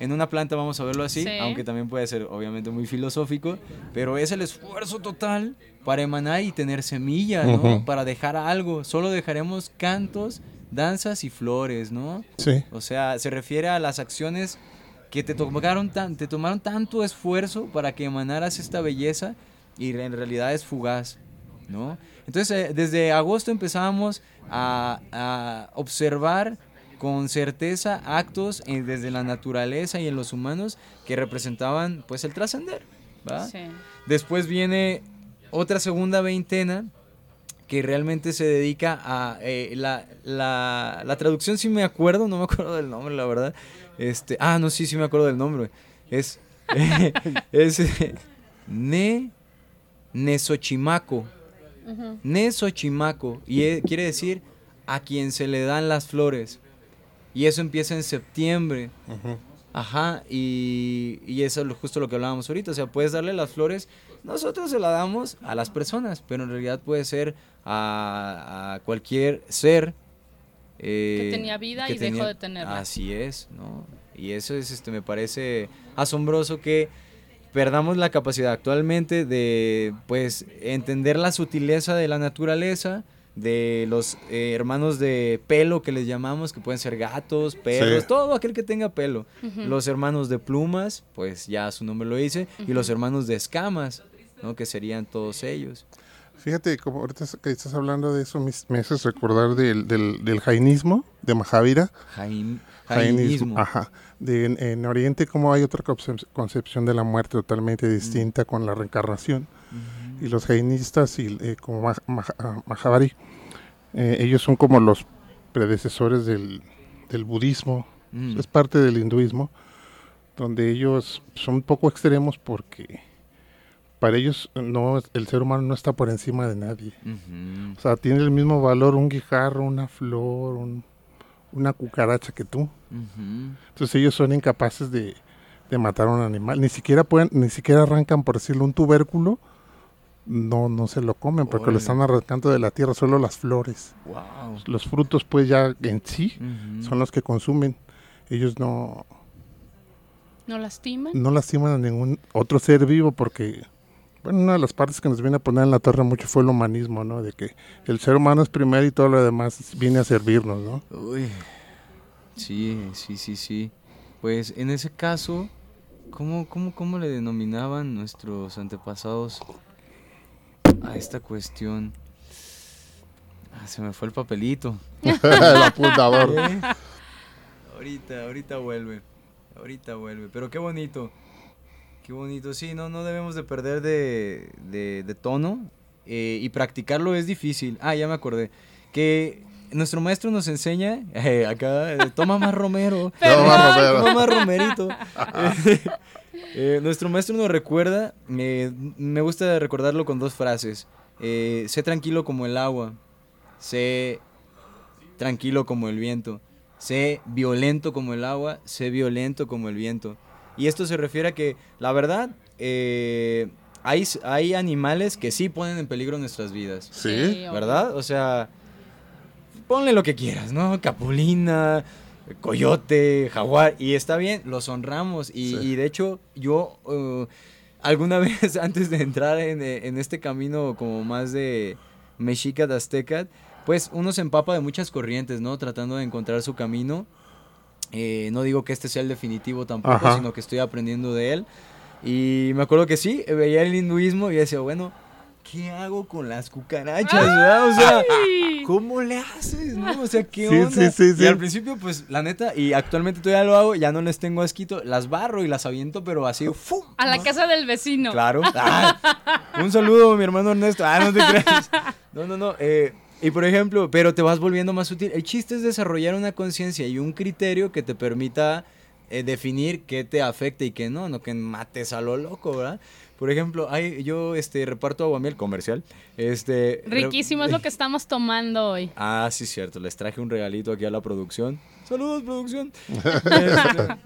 En una planta vamos a verlo así, Sí. aunque también puede ser obviamente muy filosófico, pero es el esfuerzo total para emanar y tener semilla, ¿no? Ujú. Para dejar algo. Solo dejaremos cantos, danzas y flores, ¿no? Sí. O sea, se refiere a las acciones que te tomaron, tan, te tomaron tanto esfuerzo para que emanaras esta belleza y en realidad es fugaz, ¿no? Entonces, eh, desde agosto empezábamos a, a observar con certeza actos eh, desde la naturaleza y en los humanos que representaban pues el trascender, ¿va? Sí. Después viene otra segunda veintena que realmente se dedica a eh, la, la, la traducción sí me acuerdo, no me acuerdo del nombre, la verdad. Este, ah, no, sí, sí me acuerdo del nombre. Es es Ne Nesochimaco. Ujú. Nesochimaco y eh, quiere decir a quien se le dan las flores. Y eso empieza en septiembre. Ajá, y, y eso es lo- justo lo que hablábamos ahorita, o sea, puedes darle las flores, nosotros se las damos a las personas, pero en realidad puede ser a, a cualquier ser eh, tenía vida que y dejó de tenerla. Así es, ¿no? Y eso es, este, me parece asombroso que perdamos la capacidad actualmente de, pues, entender la sutileza de la naturaleza, de los eh, hermanos de pelo que les llamamos, que pueden ser gatos, perros, Sí. todo aquel que tenga pelo. Los hermanos de plumas, pues ya su nombre lo dice, y los hermanos de escamas, ¿no? Que serían todos ellos. Fíjate, como ahorita que estás hablando de eso, me, me haces recordar del, del, del jainismo, de Mahavira. Jain, Jainismo. jainismo. Ajá. De, en, en Oriente, como hay otra concep- concepción de la muerte totalmente distinta con la reencarnación. Y los jainistas, y, eh, como Mah- Mah- ah, Mahabari, eh, ellos son como los predecesores del, del budismo, Mm. es parte del hinduismo, donde ellos son un poco extremos porque para ellos no el ser humano no está por encima de nadie. O sea, tiene el mismo valor un guijarro, una flor, un- una cucaracha que tú. Entonces ellos son incapaces de, de matar a un animal. Ni siquiera pueden, ni siquiera arrancan, por decirlo, un tubérculo. No, no se lo comen porque lo están arrancando de la tierra, solo las flores. Wow. Los frutos, pues ya en sí, son los que consumen. Ellos no, ¿No lastiman? no lastiman a ningún otro ser vivo porque, bueno, una de las partes que nos viene a poner en la torre mucho fue el humanismo, ¿no? De que el ser humano es primero y todo lo demás viene a servirnos, ¿no? Uy. Sí, sí, sí, sí. Pues en ese caso, ¿cómo, cómo, cómo le denominaban nuestros antepasados a esta cuestión? Ah, se me fue el papelito. el apuntador. ¿Eh? Ahorita, ahorita vuelve. Ahorita vuelve. Pero qué bonito. Qué bonito. Sí, no, no debemos de perder de, de- de tono. eh, y practicarlo es difícil. Ah, ya me acordé. Que nuestro maestro nos enseña. eh, acá, eh, toma más Romero. Perdón. Toma, Romero. Toma más Romerito. Eh, nuestro maestro nos recuerda. eh, me gusta recordarlo con dos frases. Eh, sé tranquilo como el agua. Sé tranquilo como el viento. Sé violento como el agua, sé violento como el viento. Y esto se refiere a que, la verdad, eh, hay, hay animales que sí ponen en peligro nuestras vidas. Sí. ¿Verdad? O sea, ponle lo que quieras, ¿no? Capulina, coyote, jaguar, y está bien, los honramos. Y, Sí. y de hecho, yo eh, alguna vez antes de entrar en, eh, en este camino como más de mexica de azteca, pues uno se empapa de muchas corrientes, ¿no? Tratando de encontrar su camino. Eh, no digo que este sea el definitivo tampoco, Ajá. sino que estoy aprendiendo de él. Y me acuerdo que sí, veía el hinduismo y decía, bueno, ¿qué hago con las cucarachas? verdad? O sea. ¿cómo le haces? ¿no? O sea, ¿qué Sí, onda? sí, sí, sí. Y al principio, pues, la neta, y actualmente todavía lo hago, ya no les tengo asquito, las barro y las aviento, pero así, ¡fum! A la ¿no? casa del vecino. Claro. Ah, un saludo, mi hermano Ernesto. Ah, no te creas. No, no, no. eh, y por ejemplo, pero te vas volviendo más útil. El chiste es desarrollar una conciencia y un criterio que te permita eh, definir qué te afecta y qué no, no que mates a lo loco, ¿verdad? Por ejemplo, hay, yo este, reparto aguamiel comercial. Este, Riquísimo es lo que estamos tomando hoy. Ah, sí, cierto. Les traje un regalito aquí a la producción. Saludos, producción. Este,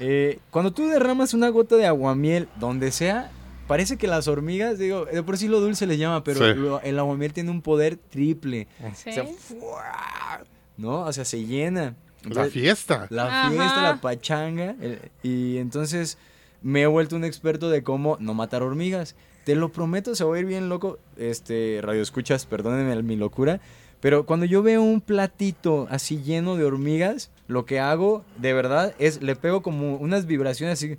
eh, cuando tú derramas una gota de aguamiel donde sea, parece que las hormigas, digo, de por sí lo dulce les llama, pero Sí. lo- el aguamiel tiene un poder triple. ¿Sí? O sea, ¡fua! ¿no? O sea, se llena. La fiesta. la Ajá. fiesta, la pachanga. el- y entonces me he vuelto un experto de cómo no matar hormigas. Te lo prometo, se va a ir bien loco. Este, radio escuchas, perdónenme mi locura. Pero cuando yo veo un platito así lleno de hormigas, lo que hago de verdad es le pego como unas vibraciones así.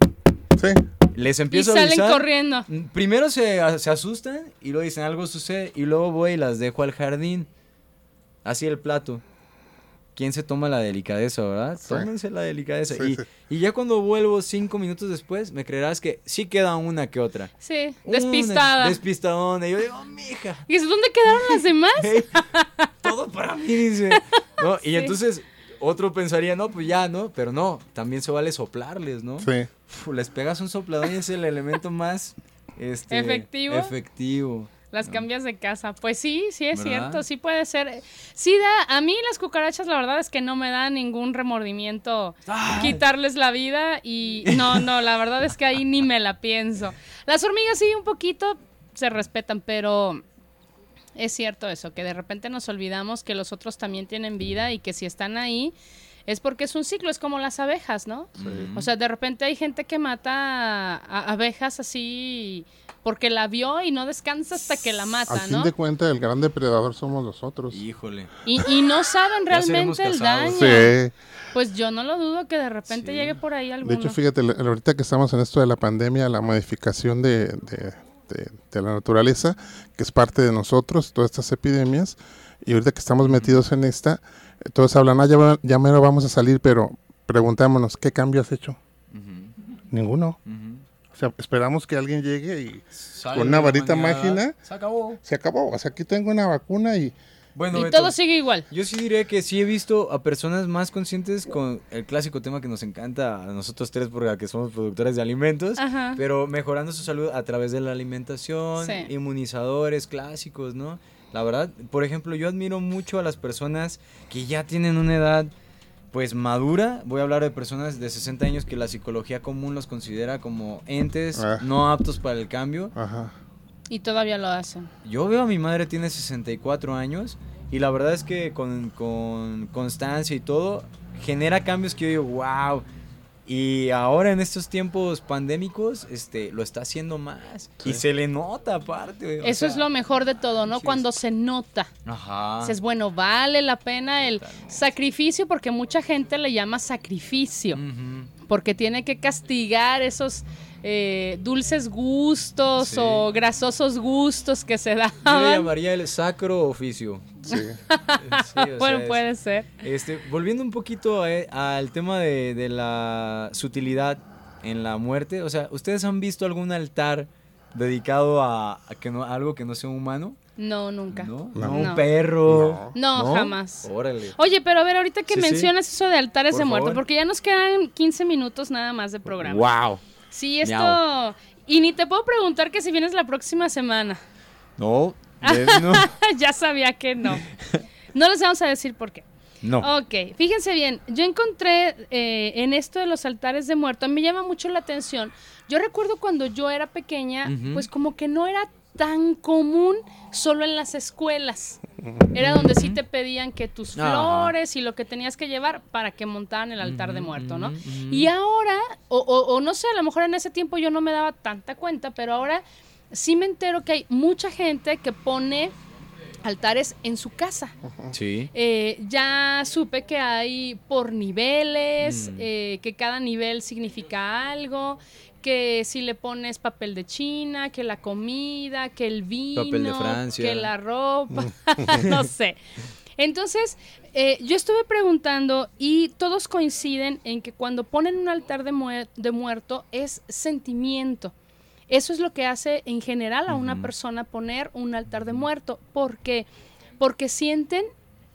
Sí. Les Y empiezo a salen avisar. corriendo. Mm, Primero se, se asustan y luego dicen algo sucede y luego voy y las dejo al jardín. Así el plato. ¿Quién se toma la delicadeza, verdad? Sí. Tómense la delicadeza. Sí, y, sí. y ya cuando vuelvo cinco minutos después, me creerás que sí queda una que otra. Sí, Una despistada. Despistadona. Y yo digo, mija, y dices, ¿dónde quedaron las demás? hey, todo para mí, dice. ¿No? Y Sí. entonces otro pensaría, no, pues ya, ¿no? Pero no, también se vale soplarles, ¿no? Sí. Uf, les pegas un sopladón y es el elemento más este, ¿Efectivo? efectivo. Las cambias de casa. Pues sí, sí es ¿Verdad? cierto, sí puede ser. Sí da, a mí las cucarachas la verdad es que no me da ningún remordimiento Ah. quitarles la vida y no, no, la verdad es que ahí ni me la pienso. Las hormigas sí un poquito se respetan, pero es cierto eso, que de repente nos olvidamos que los otros también tienen vida y que si están ahí es porque es un ciclo, es como las abejas, ¿no? O sea, de repente hay gente que mata a- abejas así porque la vio y no descansa hasta que la Al mata, fin ¿no? de cuentas, el gran depredador somos nosotros. Híjole. Y, y no saben realmente el daño. Sí. Pues yo no lo dudo que de repente Sí. llegue por ahí De alguno. hecho, fíjate, ahorita que estamos en esto de la pandemia, la modificación de, de- de- de la naturaleza, que es parte de nosotros, todas estas epidemias, y ahorita que estamos metidos en esta, todos hablan, ah, ya, ya mero vamos a salir, pero preguntémonos, ¿qué cambio has hecho? Ninguno. O sea, esperamos que alguien llegue y Sale Con una varita máquina. Se acabó. se acabó. O sea, aquí tengo una vacuna y Bueno, y Beto, todo sigue igual. yo sí diría que sí he visto a personas más conscientes con el clásico tema que nos encanta a nosotros tres porque somos productores de alimentos, Ajá. pero mejorando su salud a través de la alimentación, Sí. inmunizadores clásicos, ¿no? La verdad, por ejemplo, yo admiro mucho a las personas que ya tienen una edad pues madura, voy a hablar de personas de 60 años que la psicología común los considera como entes Ah. no aptos para el cambio. Ajá. Y todavía lo hacen. Yo veo a mi madre tiene 64 años y la verdad es que con, con constancia y todo genera cambios que yo digo, wow. Y ahora en estos tiempos pandémicos, este, lo está haciendo más. Y se le nota aparte. Eso es lo mejor de todo, ¿no? sí, Cuando se nota. Ajá. Dices, bueno, vale la pena el Totalmente. sacrificio, porque mucha gente le llama sacrificio, Ujú. porque tiene que castigar esos eh, dulces gustos Sí. o grasosos gustos que se Yo le daban. llamaría el sacro oficio. Sí. Sí, o bueno, sea, es- puede ser. Este, volviendo un poquito al tema de, de la sutilidad en la muerte, o sea, ¿ustedes han visto algún altar dedicado a, a que no, a algo que no sea humano? No, nunca. ¿No? No. ¿No? Un No. perro. No, jamás. Órale. Oye, pero a ver, ahorita que Sí, sí. mencionas eso de altares Por de muerte, favor. porque ya nos quedan 15 minutos nada más de programa. Wow. Sí, esto... Miau. Y ni te puedo preguntar que si vienes la próxima semana. No. De- no. ya sabía que no. No les vamos a decir por qué. No. Ok, fíjense bien, yo encontré eh, en esto de los altares de muerto, me llama mucho la atención. Yo recuerdo cuando yo era pequeña, pues como que no era tan común solo en las escuelas. Era donde sí te pedían que tus Ajá. flores y lo que tenías que llevar para que montaran el altar de muerto, ¿no? Y ahora, o, o- o no sé, a lo mejor en ese tiempo yo no me daba tanta cuenta, pero ahora sí me entero que hay mucha gente que pone altares en su casa. Sí. Eh, ya supe que hay por niveles, Mm. eh, que cada nivel significa algo, que si le pones papel de China, que la comida, que el vino, Papel de Francia. que la ropa, no sé. Entonces, eh, yo estuve preguntando y todos coinciden en que cuando ponen un altar de, muer- de muerto es sentimiento. Eso es lo que hace en general a una persona poner un altar de muerto. ¿Por qué? Porque sienten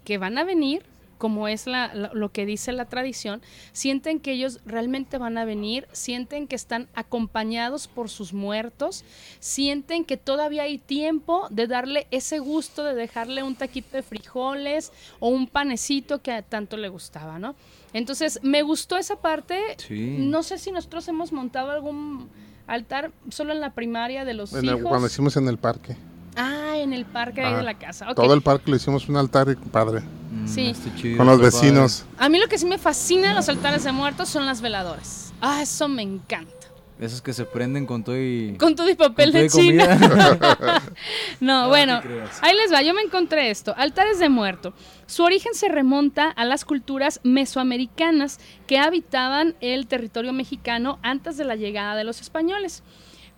que van a venir, como es la- la- lo que dice la tradición, sienten que ellos realmente van a venir, sienten que están acompañados por sus muertos, sienten que todavía hay tiempo de darle ese gusto de dejarle un taquito de frijoles o un panecito que a tanto le gustaba, ¿no? Entonces, me gustó esa parte. Sí. No sé si nosotros hemos montado algún altar solo en la primaria de los En el- hijos. cuando hicimos en el parque. Ah, en el parque ahí de la casa. Todo el parque le hicimos un altar y padre. Mm, Sí. chido, Con los padre. vecinos. A mí lo que sí me fascina de los altares de muertos son las veladoras. Ah, eso me encanta. Esos que se prenden con todo y... Con todo y papel de China. No, bueno, ahí les va. Yo me encontré esto. Altares de muerto. Su origen se remonta a las culturas mesoamericanas que habitaban el territorio mexicano antes de la llegada de los españoles,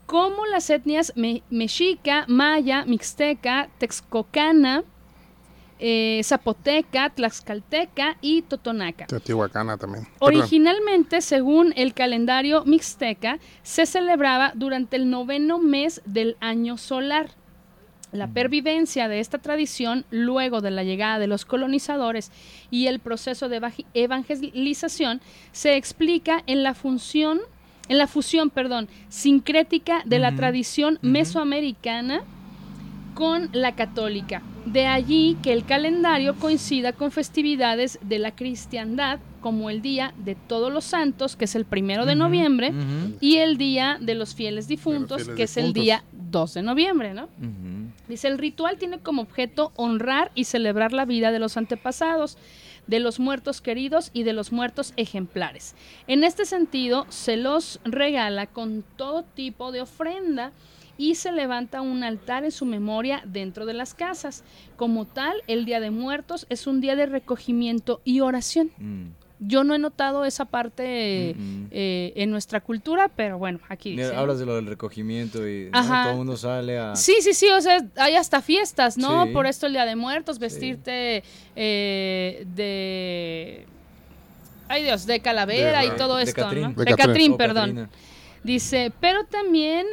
como las etnias me- mexica, maya, mixteca, texcocana, eh, zapoteca, tlaxcalteca y totonaca. Teotihuacana también. Perdón. Originalmente, según el calendario mixteca, se celebraba durante el noveno mes del año solar. La pervivencia de esta tradición luego de la llegada de los colonizadores y el proceso de evangelización se explica en la función en la fusión, perdón, sincrética de la tradición mesoamericana con la católica. De allí que el calendario coincida con festividades de la cristiandad, como el Día de Todos los Santos, que es el primero de noviembre, y el Día de los Fieles Difuntos, fieles que es el día 2 de noviembre, ¿no? Dice, el ritual tiene como objeto honrar y celebrar la vida de los antepasados, de los muertos queridos y de los muertos ejemplares. En este sentido, se los regala con todo tipo de ofrenda y se levanta un altar en su memoria dentro de las casas. Como tal, el Día de Muertos es un día de recogimiento y oración. Mm. Yo no he notado esa parte eh, en nuestra cultura, pero bueno, aquí Mira, dice, ¿no? hablas de lo del recogimiento y todo el mundo sale a... Sí, sí, sí, o sea, hay hasta fiestas, ¿no? Sí. Por esto el Día de Muertos, vestirte eh, de... Ay Dios, de calavera De- y todo de esto, Catrín. ¿no? De De Catrín. Catrín, o perdón. Catrina. Dice, pero también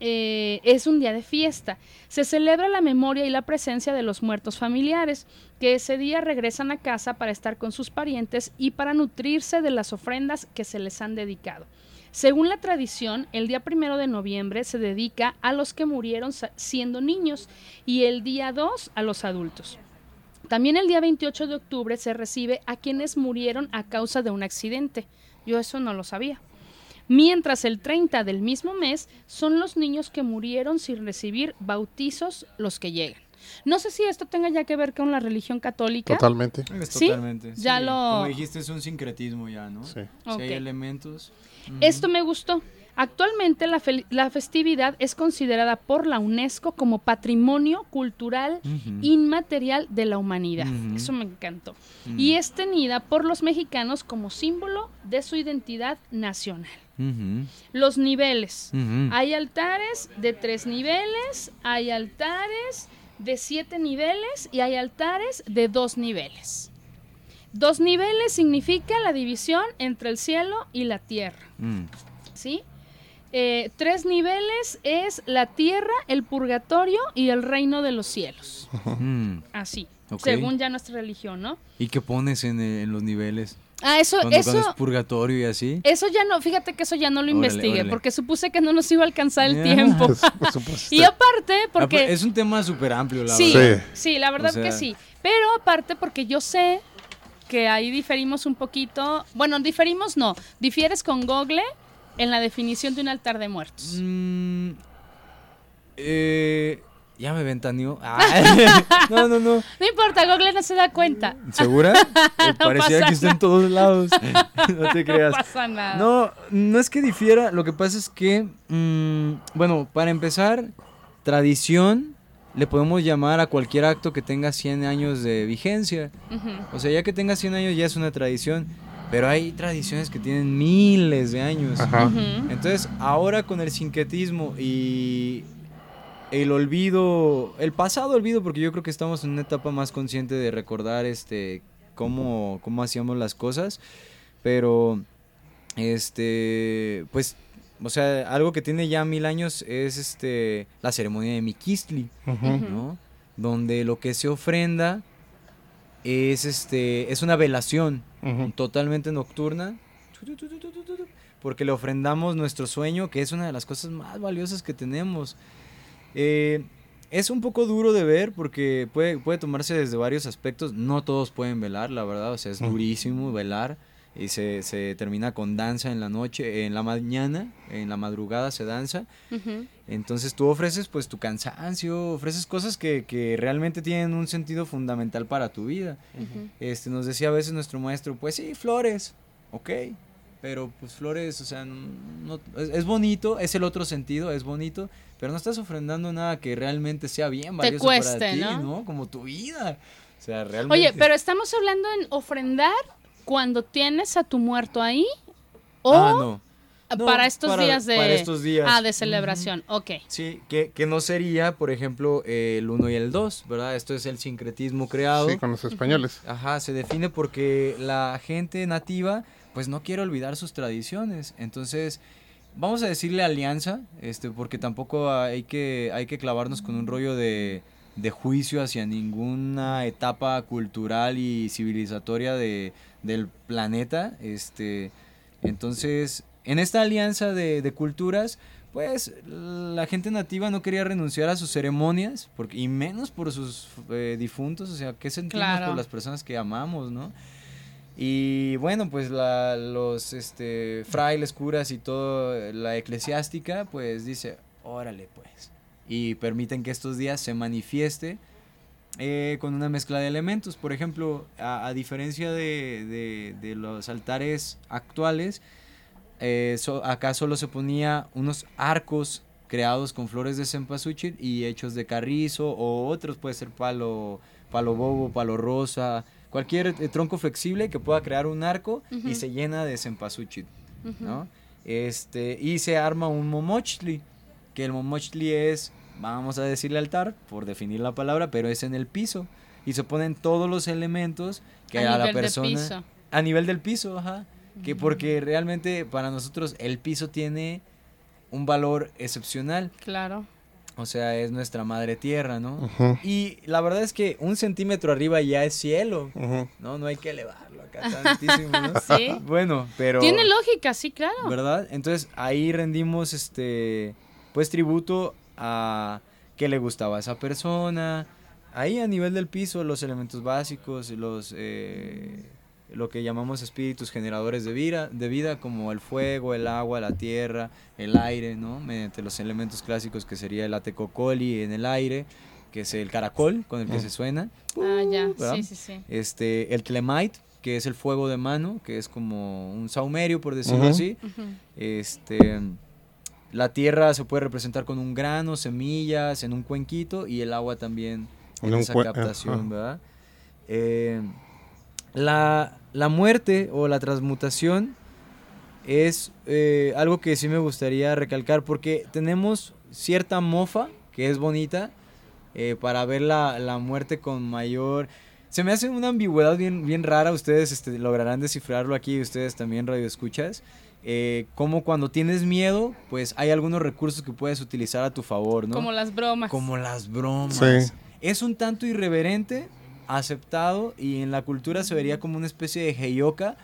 eh, es un día de fiesta. Se celebra la memoria y la presencia de los muertos familiares, que ese día regresan a casa para estar con sus parientes y para nutrirse de las ofrendas que se les han dedicado. Según la tradición, el día primero de noviembre se dedica a los que murieron siendo niños y el día 2 a los adultos. También el día 28 de octubre se recibe a quienes murieron a causa de un accidente. Yo eso no lo sabía. Mientras el 30 del mismo mes son los niños que murieron sin recibir bautizos los que llegan. No sé si esto tenga ya que ver con la religión católica. Totalmente. ¿Sí? Totalmente. Ya sí. lo- Como dijiste, es un sincretismo ya, ¿no? Sí. Si Ok. hay elementos... ujú. Esto me gustó. Actualmente la, festividad es considerada por la UNESCO como patrimonio cultural inmaterial de la humanidad. Eso me encantó. Y es tenida por los mexicanos como símbolo de su identidad nacional. Los niveles. Hay altares de tres niveles, hay altares de siete niveles y hay altares de dos niveles. Dos niveles significa la división entre el cielo y la tierra. Mm. ¿sí? Eh, tres niveles es la tierra, el purgatorio y el reino de los cielos. Mm. Así, según ya nuestra religión, ¿no? ¿Y qué pones en, eh, en los niveles? Ah, eso, Cuando, cuando eso, es purgatorio y así. eso ya no, fíjate que eso ya no lo Órale, investigué, órale. porque supuse que no nos iba a alcanzar el Ya. tiempo. Pues, por supuesto. y aparte, Ah, pues, porque... Es un tema súper amplio, la sí, verdad. sí, la verdad O sea- que sí. Pero aparte porque yo sé que ahí diferimos un poquito. Bueno, diferimos no. Difieres con Google en la definición de un altar de muertos. Mm, eh, ya me ventaneó. Ah, no, no, no. No importa, Google no se da cuenta. ¿Segura? Eh, Parecía que está en todos lados. no te creas. No pasa nada. No, no es que difiera. Lo que pasa es que, mm, bueno, para empezar, tradición le podemos llamar a cualquier acto que tenga 100 años de vigencia. O sea, ya que tenga 100 años ya es una tradición, pero hay tradiciones que tienen miles de años. Ajá. Entonces, ahora con el sincretismo y el olvido, el pasado olvido, porque yo creo que estamos en una etapa más consciente de recordar este cómo, cómo hacíamos las cosas, pero este, pues, o sea, algo que tiene ya mil años es este la ceremonia de Miquistli, Ujú. ¿no? Donde lo que se ofrenda es este es una velación Totalmente nocturna. Porque le ofrendamos nuestro sueño que es una de las cosas más valiosas que tenemos. Eh, es un poco duro de ver porque puede, puede tomarse desde varios aspectos. No todos pueden velar la verdad o sea es durísimo velar y se, se termina con danza en la noche en la mañana en la madrugada se danza Ujú. entonces tú ofreces pues tu cansancio, ofreces cosas que, que realmente tienen un sentido fundamental para tu vida. Ujú. Este, nos decía a veces nuestro maestro, pues sí, flores, ok, pero pues flores, o sea, no, es, es bonito, es el otro sentido, es bonito, pero no estás ofrendando nada que realmente sea bien Te valioso cueste, para ti, ¿no? Como tu vida. O sea, realmente. Oye, pero estamos hablando en ofrendar cuando tienes a tu muerto ahí o Ah, no. No, para estos para- días de para estos días. ah de celebración. Ok. Sí, que, que no sería, por ejemplo, eh, el 1 y el 2, ¿verdad? Esto es el sincretismo creado. Sí, con los españoles. Ajá, se define porque la gente nativa pues no quiere olvidar sus tradiciones. Entonces, vamos a decirle alianza, este, porque tampoco hay que, hay que clavarnos con un rollo de, de juicio hacia ninguna etapa cultural y civilizatoria de, del planeta. Este, entonces, en esta alianza de, de culturas, pues la gente nativa no quería renunciar a sus ceremonias, porque, y menos por sus eh, difuntos, o sea, ¿qué sentimos Claro. por las personas que amamos, no? Y bueno, pues la, los este, frailes, curas y toda la eclesiástica, pues dice, órale pues. Y permiten que estos días se manifieste eh, con una mezcla de elementos. Por ejemplo, a, a diferencia de, de- de los altares actuales, eh, so- acá solo se ponía unos arcos creados con flores de cempasúchil y hechos de carrizo o otros, puede ser palo, palo bobo, palo rosa, cualquier eh, tronco flexible que pueda crear un arco y se llena de cempasúchil. ¿no? Este, y se arma un momochli, que el momochli es, vamos a decirle altar, por definir la palabra, pero es en el piso. Y se ponen todos los elementos que A a, la persona... piso. A nivel del piso, ajá. Que porque realmente para nosotros el piso tiene un valor excepcional. Claro. O sea, es nuestra madre tierra, ¿no? Y la verdad es que un centímetro arriba ya es cielo. No, no hay que elevarlo acá tantísimo, ¿no? Sí. Bueno, pero... Tiene lógica, sí, claro. ¿verdad? Entonces ahí rendimos este pues tributo a qué le gustaba a esa persona. Ahí a nivel del piso los elementos básicos, los eh, lo que llamamos espíritus generadores de vida, de vida como el fuego, el agua, la tierra, el aire, ¿no? Mediante los elementos clásicos que sería el atecocoli en el aire, que es el caracol con el que Mm. se suena. Ah, ya. ¿verdad? Sí, sí, sí. Este, el tlemite, que es el fuego de mano, que es como un saumerio, por decirlo Ujú. así. Ujú. Este, la tierra se puede representar con un grano, semillas, en un cuenquito y el agua también en En esa captación. ¿verdad? Eh, la, la muerte o la transmutación es eh, algo que sí me gustaría recalcar porque tenemos cierta mofa que es bonita eh, para ver la, la muerte con mayor... Se me hace una ambigüedad bien, bien rara, ustedes este, lograrán descifrarlo aquí, ustedes también radio escuchas. Eh, como cuando tienes miedo, pues hay algunos recursos que puedes utilizar a tu favor, ¿no? Como las bromas. Como las bromas. Sí. Es un tanto irreverente, aceptado, y en la cultura se vería como una especie de heyoka,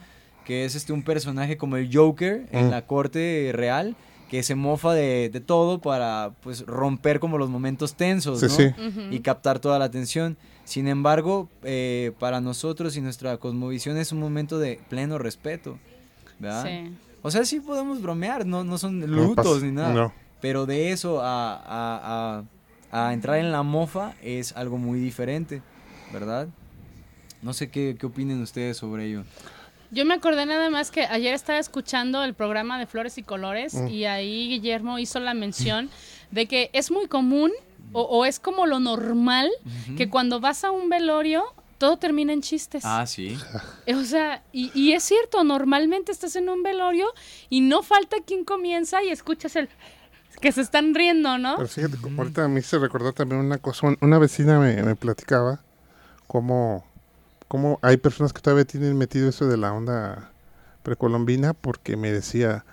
que es este un personaje como el Joker en Mm. la corte real, que se mofa de, de todo para pues romper como los momentos tensos, Sí, ¿no? sí. Y captar toda la atención. Sin embargo, eh, para nosotros y nuestra cosmovisión es un momento de pleno respeto, ¿verdad? Sí. O sea, sí podemos bromear, no, no son lutos ni nada. No. Pero de eso a, a- a- a entrar en la mofa es algo muy diferente, ¿verdad? No sé qué, qué opinen ustedes sobre ello. Yo me acordé nada más que ayer estaba escuchando el programa de Flores y Colores Mm. y ahí Guillermo hizo la mención de que es muy común o, o es como lo normal que cuando vas a un velorio todo termina en chistes. Ah, sí. O sea, y, y es cierto, normalmente estás en un velorio y no falta quien comienza y escuchas el que se están riendo, ¿no? Pero fíjate, ahorita me hice recordar también una cosa. un- Una vecina me, me platicaba cómo, cómo hay personas que todavía tienen metido eso de la onda precolombina porque me decía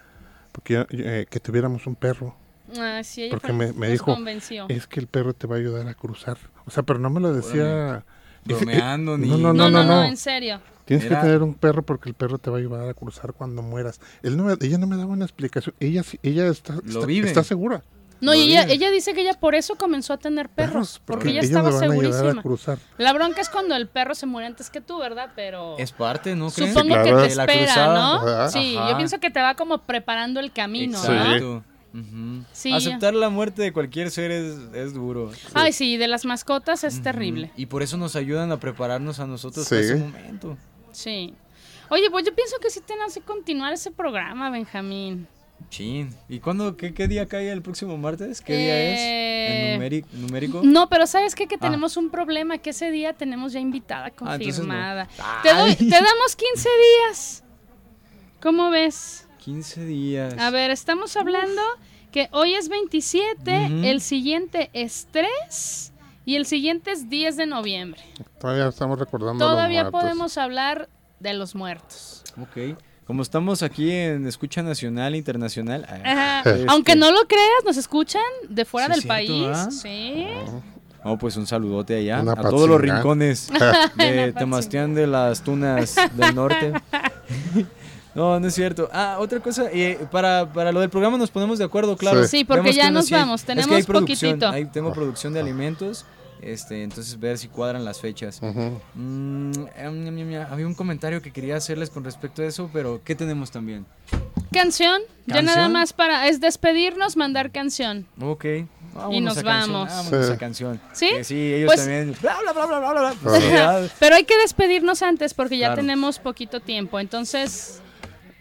porque eh, que tuviéramos un perro. Ah, sí, ella Porque me- dijo, convenció. Es que el perro te va a ayudar a cruzar. O sea, pero no me lo decía. Bromeando, ni... No, no, no, no, no, no. en serio. Tienes Era- que tener un perro porque el perro te va a ayudar a cruzar cuando mueras. Él no me- ella no me daba una explicación. Ella, sí- ella está, está, vive. está segura. No, y ella, ella dice que ella por eso comenzó a tener perros, porque ella ellos estaba van a ayudar a segurísima. cruzar. La bronca es cuando el perro se muere antes que tú, ¿verdad? Pero Es parte, ¿no creen? supongo claro. que te De la espera. ¿no? Ajá. Sí, Ajá. yo pienso que te va como preparando el camino, Sí. ¿no? Sí. Aceptar la muerte de cualquier ser es, es duro. Ay, sí, de las mascotas es terrible. Y por eso nos ayudan a prepararnos a nosotros Sí. para ese momento. Sí. Oye, pues yo pienso que sí tenemos que continuar ese programa, Benjamín. Chin. ¿Y cuándo, qué, qué día cae el próximo martes? ¿Qué día Eh, es? ¿En numeri- numérico? No, pero ¿sabes qué? Que Ah. tenemos un problema, que ese día tenemos ya invitada Ah, no. confirmada. te, doy- Ay. te damos 15 días. ¿Cómo ves? 15 días. A ver, estamos hablando que hoy es 27, Ujú. el siguiente es 3 y el siguiente es 10 de noviembre. Todavía estamos recordando. a los Todavía muertos. podemos hablar de los muertos. Ok. Como estamos aquí en Escucha Nacional e Internacional. ah, Ajá. este, Aunque no lo creas, nos escuchan de fuera Sí, del cierto, país. ¿ah? Sí. No, pues un saludote allá. Una a todos los rincones de Temastián de las Tunas del Norte. No, no es cierto. Ah, otra cosa, eh, para, para lo del programa nos ponemos de acuerdo, claro. Sí, porque Vemos ya nos sí vamos, es que tenemos hay producción, poquitito. ahí tengo producción de alimentos, este, entonces ver si cuadran las fechas. Ujú. Mm, em, había un comentario que quería hacerles con respecto a eso, pero ¿qué tenemos también? Canción. Ya ¿Canción? nada más para. Es despedirnos, mandar canción. Ok. vámonos Y nos a canción, vamos. Vámonos Sí. a canción. ¿Sí? Sí, ellos Pues- también. Bla, bla, bla, bla, bla, bla. Pues, ya. Pero hay que despedirnos antes porque ya Claro. tenemos poquito tiempo. Entonces,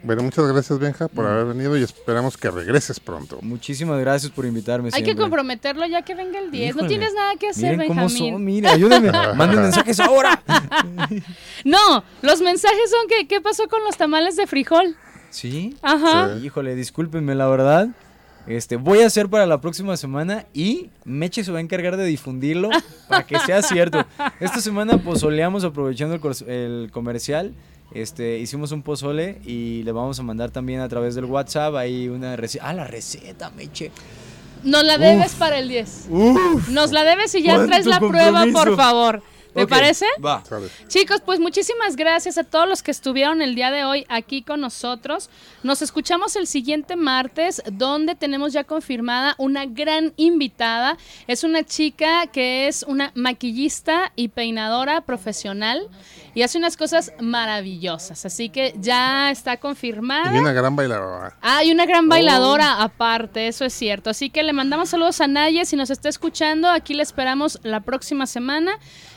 Bueno, muchas gracias, Benja, Mm. por haber venido y esperamos que regreses pronto. Muchísimas gracias por invitarme. hay que comprometerlo ya que venga el 10. No tienes nada que hacer, Miren cómo Benjamín. son, mire, ayúdenme. Manden mensajes ahora. No, los mensajes son que ¿qué pasó con los tamales de frijol? ¿Sí? Ajá. Sí. Híjole, discúlpenme, la verdad. Este, voy a hacer para la próxima semana y Meche se va a encargar de difundirlo para que sea cierto. Esta semana pozoleamos aprovechando el, cor- el comercial. Este, hicimos un pozole y le vamos a mandar también a través del WhatsApp ahí una receta. Ah, la receta, Meche. Nos la debes para el 10. Uf. Nos la debes y ya ¿Cuánto traes la prueba, por favor. ¿Te parece? Va. Chicos, pues muchísimas gracias a todos los que estuvieron el día de hoy aquí con nosotros. Nos escuchamos el siguiente martes, donde tenemos ya confirmada una gran invitada. Es una chica que es una maquillista y peinadora profesional y hace unas cosas maravillosas. Así que ya está confirmada. Y una gran bailadora. Ah, y una gran bailadora aparte, eso es cierto. Así que le mandamos saludos a Naye, si nos está escuchando, aquí le esperamos la próxima semana.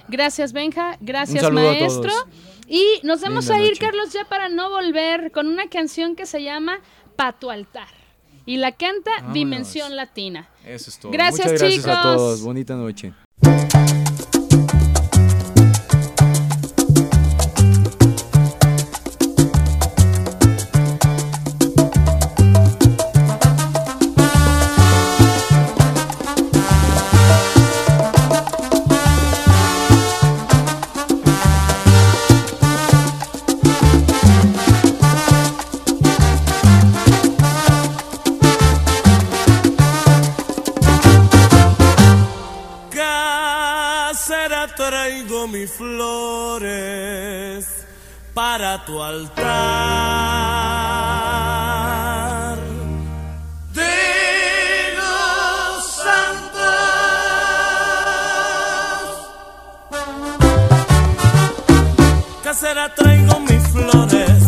Gracias Benja, gracias maestro. Y nos vamos Linda a ir, noche. Carlos, ya para no volver, con una canción que se llama Pa' tu altar. Y la canta Vámonos. Dimensión Latina. Eso es todo. Gracias, Muchas gracias chicos. a todos. Bonita noche. Flores para tu altar. De los santos. Casera traigo mis flores,